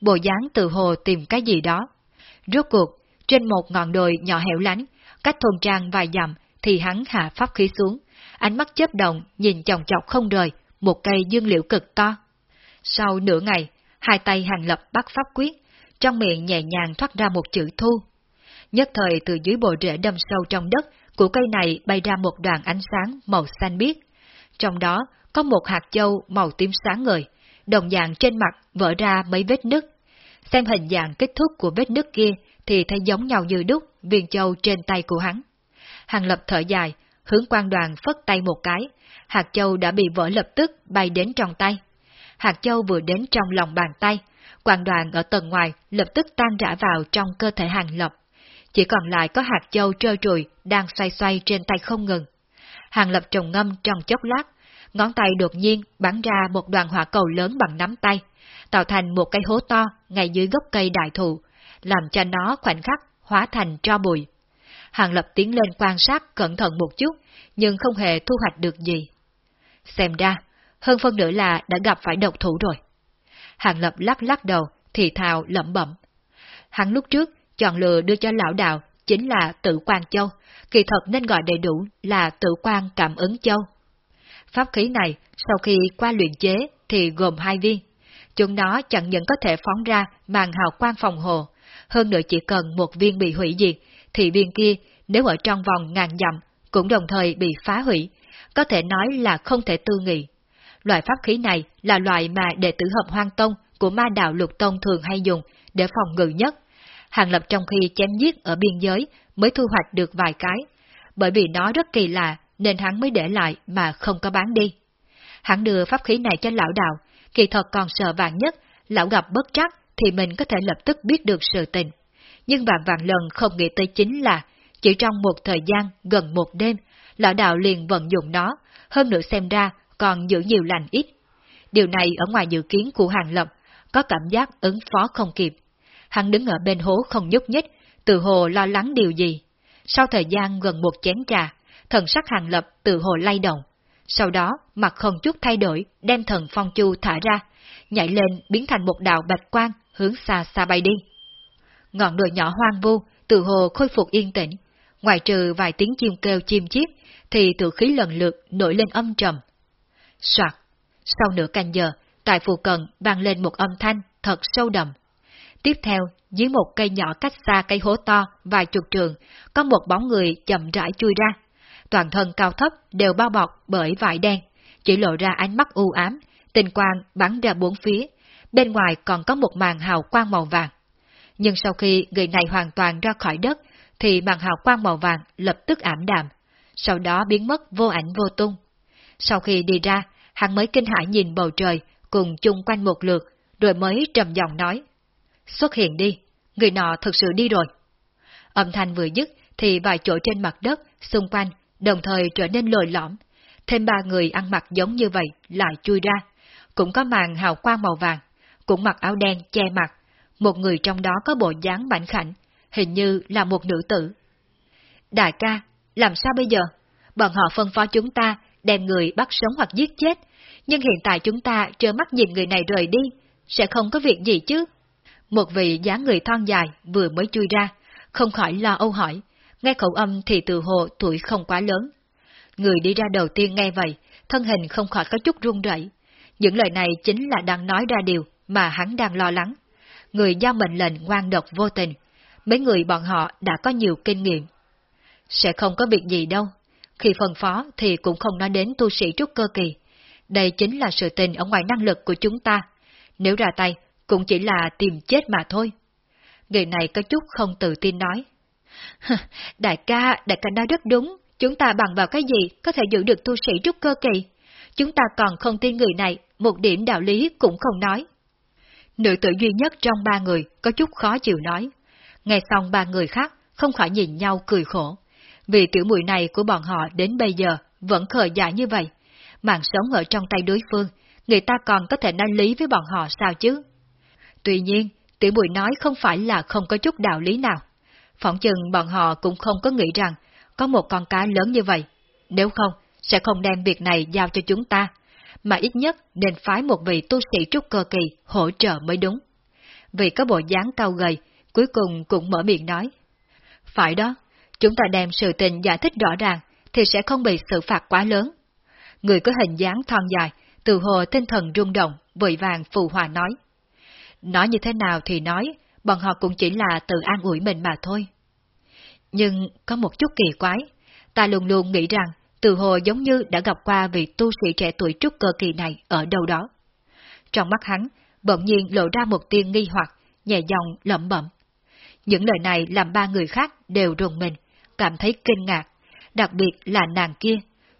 bộ dáng từ hồ tìm cái gì đó. Rốt cuộc, trên một ngọn đồi nhỏ hẻo lánh, cách thôn trang vài dặm, thì hắn hạ pháp khí xuống, ánh mắt chớp động nhìn chòng chọc không rời, một cây dương liễu cực to. Sau nửa ngày, hai tay hàng lập bắt pháp quyết, trong miệng nhẹ nhàng thoát ra một chữ thu. Nhất thời từ dưới bộ rễ đâm sâu trong đất của cây này bay ra một đoàn ánh sáng màu xanh biếc. trong đó có một hạt châu màu tím sáng ngời, đồng dạng trên mặt vỡ ra mấy vết nứt. Xem hình dạng kích thước của vết nứt kia thì thấy giống nhau như đúc viên châu trên tay của hắn. Hàng lập thở dài, hướng quan đoàn phất tay một cái, hạt châu đã bị vỡ lập tức bay đến trong tay. Hạt châu vừa đến trong lòng bàn tay, quan đoàn ở tầng ngoài lập tức tan rã vào trong cơ thể hàng lập. Chỉ còn lại có hạt châu trơ trùi đang xoay xoay trên tay không ngừng. Hàng lập trồng ngâm trong chốc lát, ngón tay đột nhiên bắn ra một đoàn hỏa cầu lớn bằng nắm tay, tạo thành một cái hố to ngay dưới gốc cây đại thụ, làm cho nó khoảnh khắc hóa thành tro bụi. Hàng lập tiến lên quan sát cẩn thận một chút, nhưng không hề thu hoạch được gì. Xem ra, hơn phân nửa là đã gặp phải độc thủ rồi. Hàng lập lắc lắc đầu, thì thào lẩm bẩm. Hắn lúc trước chọn lựa đưa cho lão đạo chính là tự quan châu, kỳ thật nên gọi đầy đủ là tự quan cảm ứng châu. Pháp khí này, sau khi qua luyện chế thì gồm hai viên. Chúng nó chẳng những có thể phóng ra màn hào quang phòng hộ, hơn nữa chỉ cần một viên bị hủy diệt, thì viên kia nếu ở trong vòng ngàn dặm cũng đồng thời bị phá hủy, có thể nói là không thể tư nghị. Loại pháp khí này là loại mà đệ tử hợp hoang tông của ma đạo lục tông thường hay dùng để phòng ngự nhất. Hàng lập trong khi chém giết ở biên giới mới thu hoạch được vài cái, bởi vì nó rất kỳ lạ nên hắn mới để lại mà không có bán đi. Hắn đưa pháp khí này cho lão đạo, kỳ thật còn sợ vạn nhất, lão gặp bất trắc thì mình có thể lập tức biết được sự tình. Nhưng vạn vạn lần không nghĩ tới chính là, chỉ trong một thời gian gần một đêm, lão đạo liền vận dụng nó, hơn nữa xem ra còn giữ nhiều lành ít. Điều này ở ngoài dự kiến của Hàng Lập, có cảm giác ứng phó không kịp. Hắn đứng ở bên hố không nhúc nhích, từ hồ lo lắng điều gì. Sau thời gian gần một chén trà, thần sắc Hàng Lập từ hồ lay động. Sau đó, mặt không chút thay đổi, đem thần phong chu thả ra, nhảy lên biến thành một đạo bạch quang hướng xa xa bay đi. Ngọn đồi nhỏ hoang vu, từ hồ khôi phục yên tĩnh, ngoài trừ vài tiếng chim kêu chim chiếc, thì tự khí lần lượt nổi lên âm trầm. Soạt, sau nửa canh giờ, tại phù cận vang lên một âm thanh thật sâu đậm. Tiếp theo, dưới một cây nhỏ cách xa cây hố to vài chục trường, có một bóng người chậm rãi chui ra. Toàn thân cao thấp đều bao bọc bởi vải đen, chỉ lộ ra ánh mắt u ám, tình quang bắn ra bốn phía, bên ngoài còn có một màn hào quang màu vàng. Nhưng sau khi người này hoàn toàn ra khỏi đất, thì màn hào quang màu vàng lập tức ảm đạm, sau đó biến mất vô ảnh vô tung. Sau khi đi ra, hắn mới kinh hãi nhìn bầu trời, cùng chung quanh một lượt, rồi mới trầm giọng nói. Xuất hiện đi, người nọ thực sự đi rồi. Âm thanh vừa dứt, thì vài chỗ trên mặt đất, xung quanh, đồng thời trở nên lồi lõm. Thêm ba người ăn mặc giống như vậy lại chui ra, cũng có màn hào quang màu vàng, cũng mặc áo đen che mặt, một người trong đó có bộ dáng bảnh khảnh, hình như là một nữ tử. Đại ca, làm sao bây giờ? Bọn họ phân phó chúng ta đem người bắt sống hoặc giết chết, nhưng hiện tại chúng ta trơ mắt nhìn người này rời đi, sẽ không có việc gì chứ? Một vị dáng người thon dài vừa mới chui ra, không khỏi lo âu hỏi, nghe khẩu âm thì từ hồ tuổi không quá lớn. Người đi ra đầu tiên nghe vậy, thân hình không khỏi có chút run rẩy. Những lời này chính là đang nói ra điều mà hắn đang lo lắng. Người giao mệnh lệnh ngoan độc vô tình, mấy người bọn họ đã có nhiều kinh nghiệm. Sẽ không có việc gì đâu, khi phân phó thì cũng không nói đến tu sĩ trúc cơ kỳ. Đây chính là sự tình ở ngoài năng lực của chúng ta. Nếu ra tay, cũng chỉ là tìm chết mà thôi. Người này có chút không tự tin nói đại ca, đại ca nói rất đúng, chúng ta bằng vào cái gì có thể giữ được tu sĩ trúc cơ kỳ? Chúng ta còn không tin người này, một điểm đạo lý cũng không nói. Nữ tử duy nhất trong ba người có chút khó chịu nói. Nghe xong ba người khác không khỏi nhìn nhau cười khổ. Vì tiểu mùi này của bọn họ đến bây giờ vẫn khờ dại như vậy. Mạng sống ở trong tay đối phương, người ta còn có thể nói lý với bọn họ sao chứ? Tuy nhiên, tiểu mùi nói không phải là không có chút đạo lý nào. Phỏng chừng bọn họ cũng không có nghĩ rằng có một con cá lớn như vậy. Nếu không, sẽ không đem việc này giao cho chúng ta, mà ít nhất nên phái một vị tu sĩ trúc cơ kỳ hỗ trợ mới đúng. Vì có bộ dáng cao gầy, cuối cùng cũng mở miệng nói. Phải đó, chúng ta đem sự tình giải thích rõ ràng, thì sẽ không bị xử phạt quá lớn. Người có hình dáng thon dài, từ hồ tinh thần rung động, vội vàng phù hòa nói. Nói như thế nào thì nói, bọn họ cũng chỉ là tự an ủi mình mà thôi. Nhưng có một chút kỳ quái, ta luôn luôn nghĩ rằng từ hồ giống như đã gặp qua vị tu sĩ trẻ tuổi trúc cơ kỳ này ở đâu đó. Trong mắt hắn, bỗng nhiên lộ ra một tia nghi hoặc, nhẹ giọng lẩm bẩm. Những lời này làm ba người khác đều rùng mình, cảm thấy kinh ngạc, đặc biệt là nàng kia,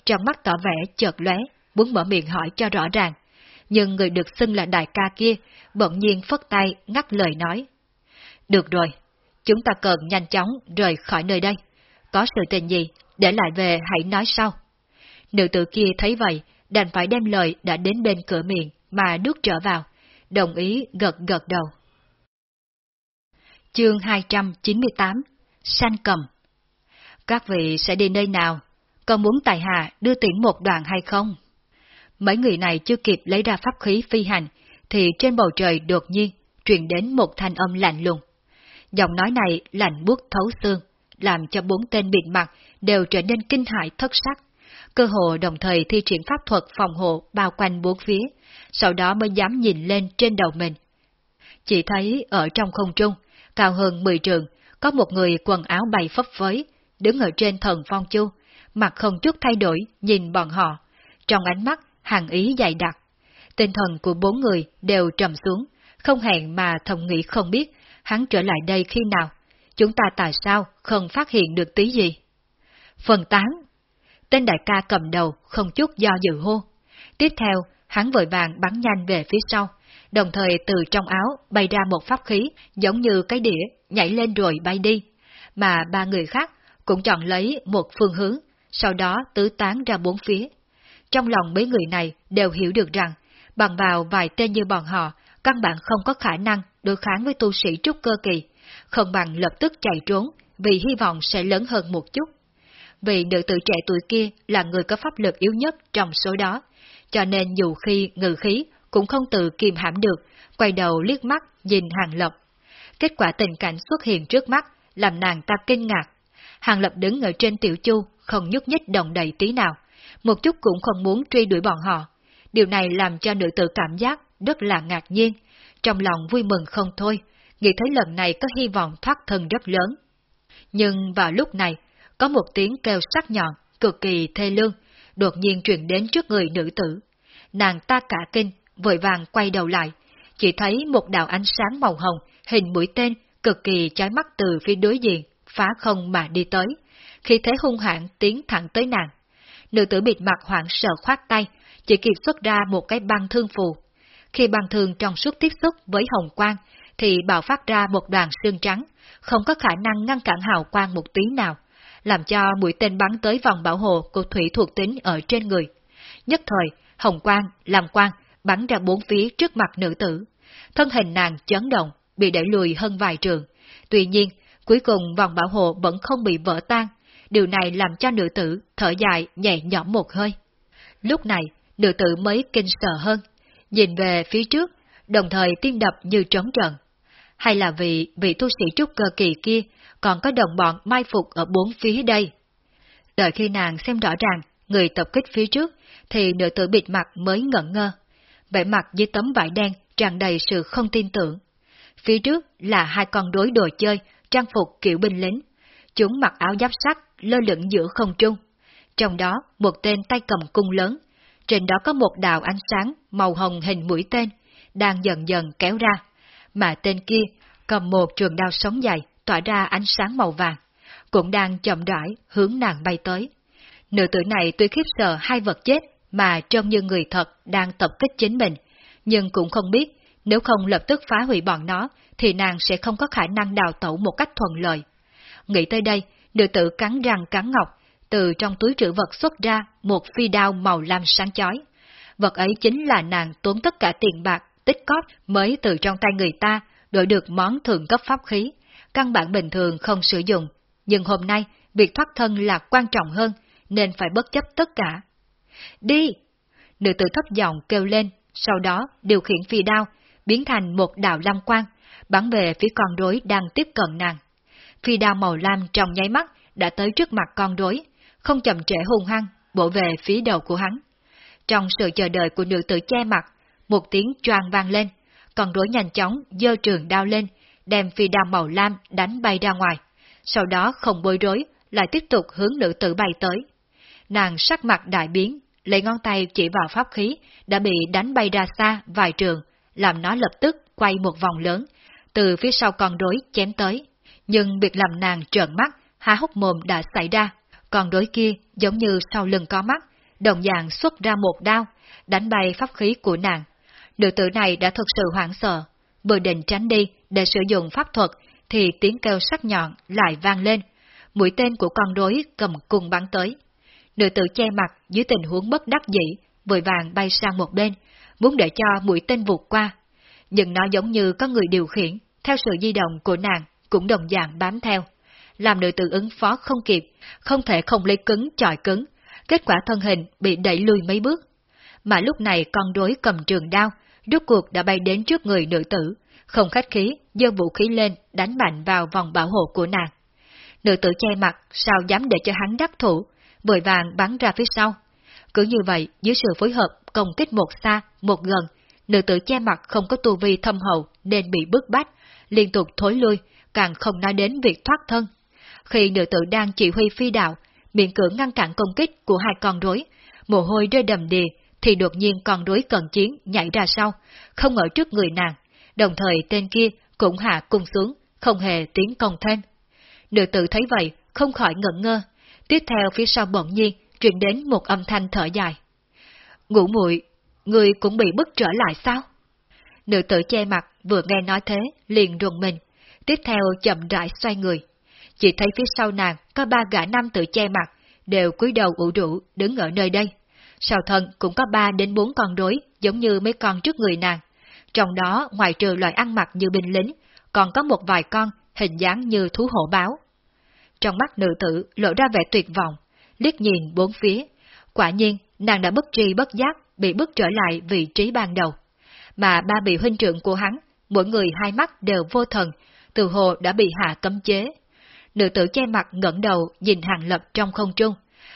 trong mắt tỏ vẻ chợt lóe, muốn mở miệng hỏi cho rõ ràng. Nhưng người được xưng là đại ca kia, bỗng nhiên phất tay ngắt lời nói. Được rồi, chúng ta cần nhanh chóng rời khỏi nơi đây. Có sự tình gì, để lại về hãy nói sau. Nữ tử kia thấy vậy, đành phải đem lời đã đến bên cửa miệng mà đút trở vào, đồng ý gật gật đầu. Chương 298 Sanh cầm Các vị sẽ đi nơi nào? Có muốn tài hạ đưa tiễn một đoàn hay không? Mấy người này chưa kịp lấy ra pháp khí phi hành, thì trên bầu trời đột nhiên truyền đến một thanh âm lạnh lùng. Giọng nói này lạnh buốt thấu xương, làm cho bốn tên bịt mặt đều trở nên kinh hại thất sắc. Cơ hồ đồng thời thi triển pháp thuật phòng hộ bao quanh bốn phía, sau đó mới dám nhìn lên trên đầu mình. Chỉ thấy ở trong không trung, cao hơn 10 trường, có một người quần áo bay phấp phới, đứng ở trên thần phong chu, mặt không chút thay đổi nhìn bọn họ, trong ánh mắt hàng ý dày đặc. Tinh thần của bốn người đều trầm xuống, không hẹn mà thầm nghĩ không biết hắn trở lại đây khi nào, chúng ta tại sao không phát hiện được tí gì. Phần 8 Tên đại ca cầm đầu không chút do dự hô. Tiếp theo, hắn vội vàng bắn nhanh về phía sau, đồng thời từ trong áo bay ra một pháp khí giống như cái đĩa, nhảy lên rồi bay đi. Mà ba người khác cũng chọn lấy một phương hướng, sau đó tứ tán ra bốn phía. Trong lòng mấy người này đều hiểu được rằng, bằng vào vài tên như bọn họ, căn bản không có khả năng đối kháng với tu sĩ trúc cơ kỳ, không bằng lập tức chạy trốn vì hy vọng sẽ lớn hơn một chút. Vì nữ tử trẻ tuổi kia là người có pháp lực yếu nhất trong số đó, cho nên dù khi ngự khí cũng không tự kiềm hãm được, quay đầu liếc mắt nhìn Hàng Lập. Kết quả tình cảnh xuất hiện trước mắt làm nàng ta kinh ngạc. Hàng Lập đứng ở trên tiểu chu, không nhúc nhích động đầy tí nào, một chút cũng không muốn truy đuổi bọn họ. Điều này làm cho nữ tử cảm giác rất là ngạc nhiên, trong lòng vui mừng không thôi, nghĩ thấy lần này có hy vọng thoát thân rất lớn. Nhưng vào lúc này, có một tiếng kêu sắc nhọn, cực kỳ thê lương, đột nhiên truyền đến trước người nữ tử. Nàng ta cả kinh, vội vàng quay đầu lại, chỉ thấy một đạo ánh sáng màu hồng, hình mũi tên, cực kỳ chói mắt từ phía đối diện, phá không mà đi tới. Khi thế hung hãn tiến thẳng tới nàng. Nữ tử bịt mặt hoảng sợ khoát tay, chỉ kịp xuất ra một cái băng thương phù. Khi băng thường trong suốt tiếp xúc với hồng quang, thì bạo phát ra một đoàn xương trắng, không có khả năng ngăn cản hào quang một tí nào, làm cho mũi tên bắn tới vòng bảo hộ của thủy thuộc tính ở trên người. Nhất thời, hồng quang, làm quang, bắn ra bốn phía trước mặt nữ tử. Thân hình nàng chấn động, bị đẩy lùi hơn vài trường. Tuy nhiên, cuối cùng vòng bảo hộ vẫn không bị vỡ tan. Điều này làm cho nữ tử thở dài nhẹ nhõm một hơi. Lúc này, nữ tử mới kinh sợ hơn. Nhìn về phía trước, đồng thời tiên đập như trống trận. Hay là vì vị tu sĩ trúc cơ kỳ kia còn có đồng bọn mai phục ở bốn phía đây? Đợi khi nàng xem rõ ràng người tập kích phía trước, thì nữ tử bịt mặt mới ngẩn ngơ. Vẻ mặt dưới tấm vải đen tràn đầy sự không tin tưởng. Phía trước là hai con đối đồ chơi, trang phục kiểu binh lính. Chúng mặc áo giáp sắt, lơ lửng giữa không trung. Trong đó, một tên tay cầm cung lớn. Trên đó có một đạo ánh sáng màu hồng hình mũi tên, đang dần dần kéo ra. Mà tên kia cầm một trường đao sống dài, tỏa ra ánh sáng màu vàng, cũng đang chậm rãi hướng nàng bay tới. Nữ tử này tuy khiếp sợ hai vật chết mà trông như người thật đang tập kích chính mình, nhưng cũng không biết nếu không lập tức phá hủy bọn nó thì nàng sẽ không có khả năng đào tẩu một cách thuận lợi. Nghĩ tới đây, nữ tử cắn răng cắn ngọc, từ trong túi trữ vật xuất ra một phi đao màu lam sáng chói. Vật ấy chính là nàng tốn tất cả tiền bạc, tích cóp mới từ trong tay người ta đổi được món thượng cấp pháp khí, căn bản bình thường không sử dụng. Nhưng hôm nay, việc thoát thân là quan trọng hơn, nên phải bất chấp tất cả. Đi! Nữ tử thấp giọng kêu lên, sau đó điều khiển phi đao, biến thành một đạo lam quang, bắn về phía con rối đang tiếp cận nàng. Phi đao màu lam trong nháy mắt đã tới trước mặt con rối, không chậm trễ hung hăng, bổ về phía đầu của hắn. Trong sự chờ đợi của nữ tử che mặt, một tiếng choang vang lên, còn rối nhanh chóng dơ trường đao lên, đem phi đao màu lam đánh bay ra ngoài, sau đó không bối rối, lại tiếp tục hướng nữ tử bay tới. nàng sắc mặt đại biến, lấy ngón tay chỉ vào pháp khí, đã bị đánh bay ra xa vài trường, làm nó lập tức quay một vòng lớn, từ phía sau con rối chém tới. Nhưng việc làm nàng trợn mắt, há hốc mồm đã xảy ra, còn đối kia giống như sau lưng có mắt, đồng dạng xuất ra một đao, đánh bay pháp khí của nàng. Nữ tử này đã thực sự hoảng sợ, vừa định tránh đi để sử dụng pháp thuật, thì tiếng kêu sắc nhọn lại vang lên. Mũi tên của con rối cầm cung bắn tới. Nữ tử che mặt dưới tình huống bất đắc dĩ, vội vàng bay sang một bên, muốn để cho mũi tên vụt qua. Nhưng nó giống như có người điều khiển, theo sự di động của nàng, cũng đồng dạng bám theo. Làm nữ tử ứng phó không kịp, không thể không lấy cứng chọi cứng, kết quả thân hình bị đẩy lùi mấy bước. Mà lúc này con đối cầm trường đao, rốt cuộc đã bay đến trước người nữ tử, không khách khí, giơ vũ khí lên, đánh mạnh vào vòng bảo hộ của nàng. Nữ tử che mặt, sao dám để cho hắn đắc thủ, vội vàng bắn ra phía sau. Cứ như vậy, dưới sự phối hợp, công kích một xa, một gần, nữ tử che mặt không có tu vi thâm hậu nên bị bức bách, liên tục thối lui, càng không nói đến việc thoát thân. Khi nữ tử đang chỉ huy phi đạo, miệng cưỡng ngăn cản công kích của hai con rối, mồ hôi rơi đầm đìa, thì đột nhiên con rối cần chiến nhảy ra sau, không ở trước người nàng, đồng thời tên kia cũng hạ cung xuống, không hề tiến công thêm. Nữ tử thấy vậy, không khỏi ngẩn ngơ. Tiếp theo phía sau bỗng nhiên, truyền đến một âm thanh thở dài. Ngủ muội người cũng bị bức trở lại sao? Nữ tử che mặt, vừa nghe nói thế, liền rùng mình. Tiếp theo chậm rãi xoay người. Chỉ thấy phía sau nàng có ba gã nam tự che mặt, đều cúi đầu ủ rũ, đứng ở nơi đây. Sau thân cũng có ba đến bốn con rối, giống như mấy con trước người nàng. Trong đó, ngoài trừ loại ăn mặc như binh lính, còn có một vài con hình dáng như thú hổ báo. Trong mắt nữ tử lộ ra vẻ tuyệt vọng, liếc nhìn bốn phía. Quả nhiên, nàng đã bất tri bất giác, bị bước trở lại vị trí ban đầu. Mà ba vị huynh trưởng của hắn, mỗi người hai mắt đều vô thần, từ hồ đã bị hạ cấm chế. Nữ tử che mặt ngẩng đầu nhìn hàng lập trong không trung.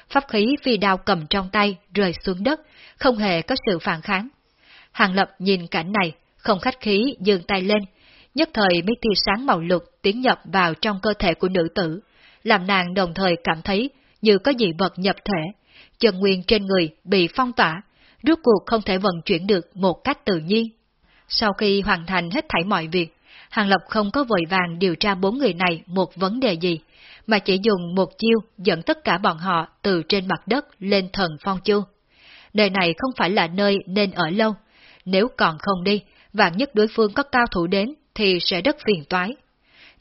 Pháp khí phi đao cầm trong tay rơi xuống đất, không hề có sự phản kháng. Hàng lập nhìn cảnh này, không khách khí dường tay lên, nhất thời mấy tia sáng màu lục tiến nhập vào trong cơ thể của nữ tử, làm nàng đồng thời cảm thấy như có gì vật nhập thể, chân nguyên trên người bị phong tỏa, rốt cuộc không thể vận chuyển được một cách tự nhiên. Sau khi hoàn thành hết thảy mọi việc, Hàng Lập không có vội vàng điều tra bốn người này một vấn đề gì, mà chỉ dùng một chiêu dẫn tất cả bọn họ từ trên mặt đất lên thần phong chu. Nơi này không phải là nơi nên ở lâu, nếu còn không đi, vạn nhất đối phương có cao thủ đến thì sẽ rất phiền toái.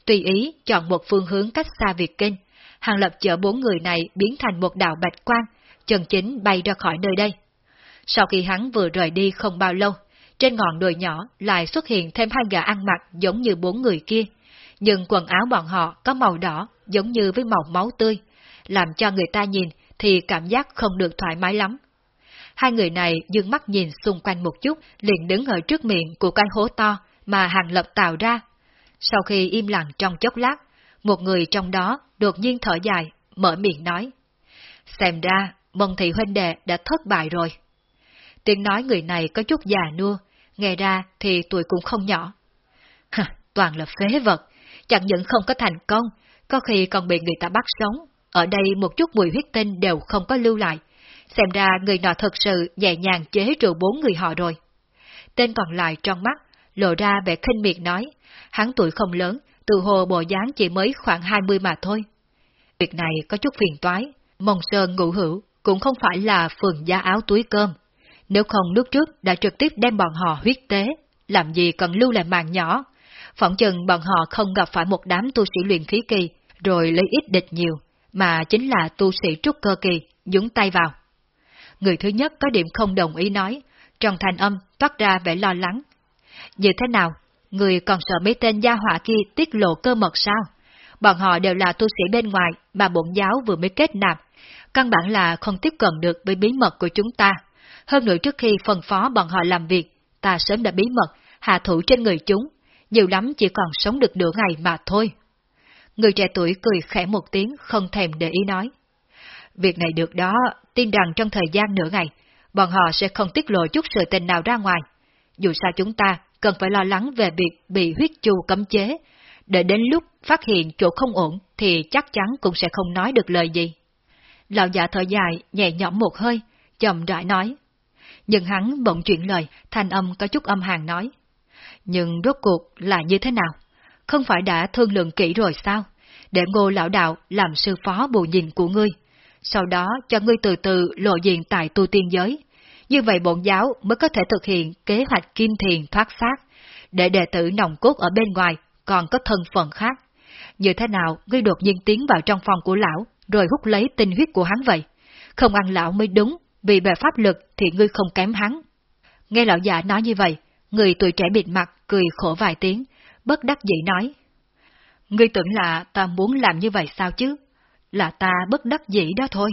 Tùy ý chọn một phương hướng cách xa Việt Kinh, Hàng Lập chở bốn người này biến thành một đạo bạch quang, chân chính bay ra khỏi nơi đây. Sau khi hắn vừa rời đi không bao lâu, trên ngọn đồi nhỏ lại xuất hiện thêm hai gã ăn mặc giống như bốn người kia, nhưng quần áo bọn họ có màu đỏ giống như với màu máu tươi, làm cho người ta nhìn thì cảm giác không được thoải mái lắm. Hai người này dương mắt nhìn xung quanh một chút, liền đứng ở trước miệng của cái hố to mà Hàng Lập tạo ra. Sau khi im lặng trong chốc lát, một người trong đó đột nhiên thở dài, mở miệng nói. Xem ra, mông thị huynh đệ đã thất bại rồi. Tiếng nói người này có chút già nua, nghe ra thì tuổi cũng không nhỏ. Hả, toàn là phế vật, chẳng những không có thành công, có khi còn bị người ta bắt sống. Ở đây một chút mùi huyết tinh đều không có lưu lại. Xem ra người nọ thật sự nhẹ nhàng chế trụ bốn người họ rồi. Tên còn lại trong mắt, lộ ra vẻ khinh miệt nói, hắn tuổi không lớn, từ hồ bộ dáng chỉ mới khoảng 20 mà thôi. Việc này có chút phiền toái, Mông sơn ngụ hữu cũng không phải là phường gia áo túi cơm. Nếu không lúc trước đã trực tiếp đem bọn họ huyết tế, làm gì cần lưu lại mạng nhỏ. Phỏng chừng bọn họ không gặp phải một đám tu sĩ luyện khí kỳ, rồi lấy ít địch nhiều, mà chính là tu sĩ trúc cơ kỳ, dũng tay vào. Người thứ nhất có điểm không đồng ý nói, trong thanh âm toát ra vẻ lo lắng. Như thế nào, người còn sợ mấy tên gia họa kia tiết lộ cơ mật sao? Bọn họ đều là tu sĩ bên ngoài mà bổn giáo vừa mới kết nạp, căn bản là không tiếp cận được với bí mật của chúng ta. Hơn nữa trước khi phân phó bọn họ làm việc, ta sớm đã bí mật, hạ thủ trên người chúng, nhiều lắm chỉ còn sống được nửa ngày mà thôi. Người trẻ tuổi cười khẽ một tiếng, không thèm để ý nói. Việc này được đó, tin rằng trong thời gian nửa ngày, bọn họ sẽ không tiết lộ chút sự tình nào ra ngoài. Dù sao chúng ta cần phải lo lắng về việc bị huyết chu cấm chế, để đến lúc phát hiện chỗ không ổn thì chắc chắn cũng sẽ không nói được lời gì. Lão giả thở dài, nhẹ nhõm một hơi, chậm rãi nói. Nhưng hắn bỗng chuyển lời, thanh âm có chút âm hàng nói. Nhưng rốt cuộc là như thế nào? Không phải đã thương lượng kỹ rồi sao? Để ngô lão đạo làm sư phó bù nhìn của ngươi. Sau đó cho ngươi từ từ lộ diện tại tu tiên giới. Như vậy bổn giáo mới có thể thực hiện kế hoạch kim thiền thoát xác, để đệ tử nòng cốt ở bên ngoài còn có thân phận khác. Như thế nào ngươi đột nhiên tiến vào trong phòng của lão, rồi hút lấy tinh huyết của hắn vậy? Không ăn lão mới đúng, vì về pháp lực thì ngươi không kém hắn. Nghe lão già nói như vậy, người tuổi trẻ bịt mặt cười khổ vài tiếng, bất đắc dĩ nói. Ngươi tưởng là ta muốn làm như vậy sao chứ? Là ta bất đắc dĩ đó thôi.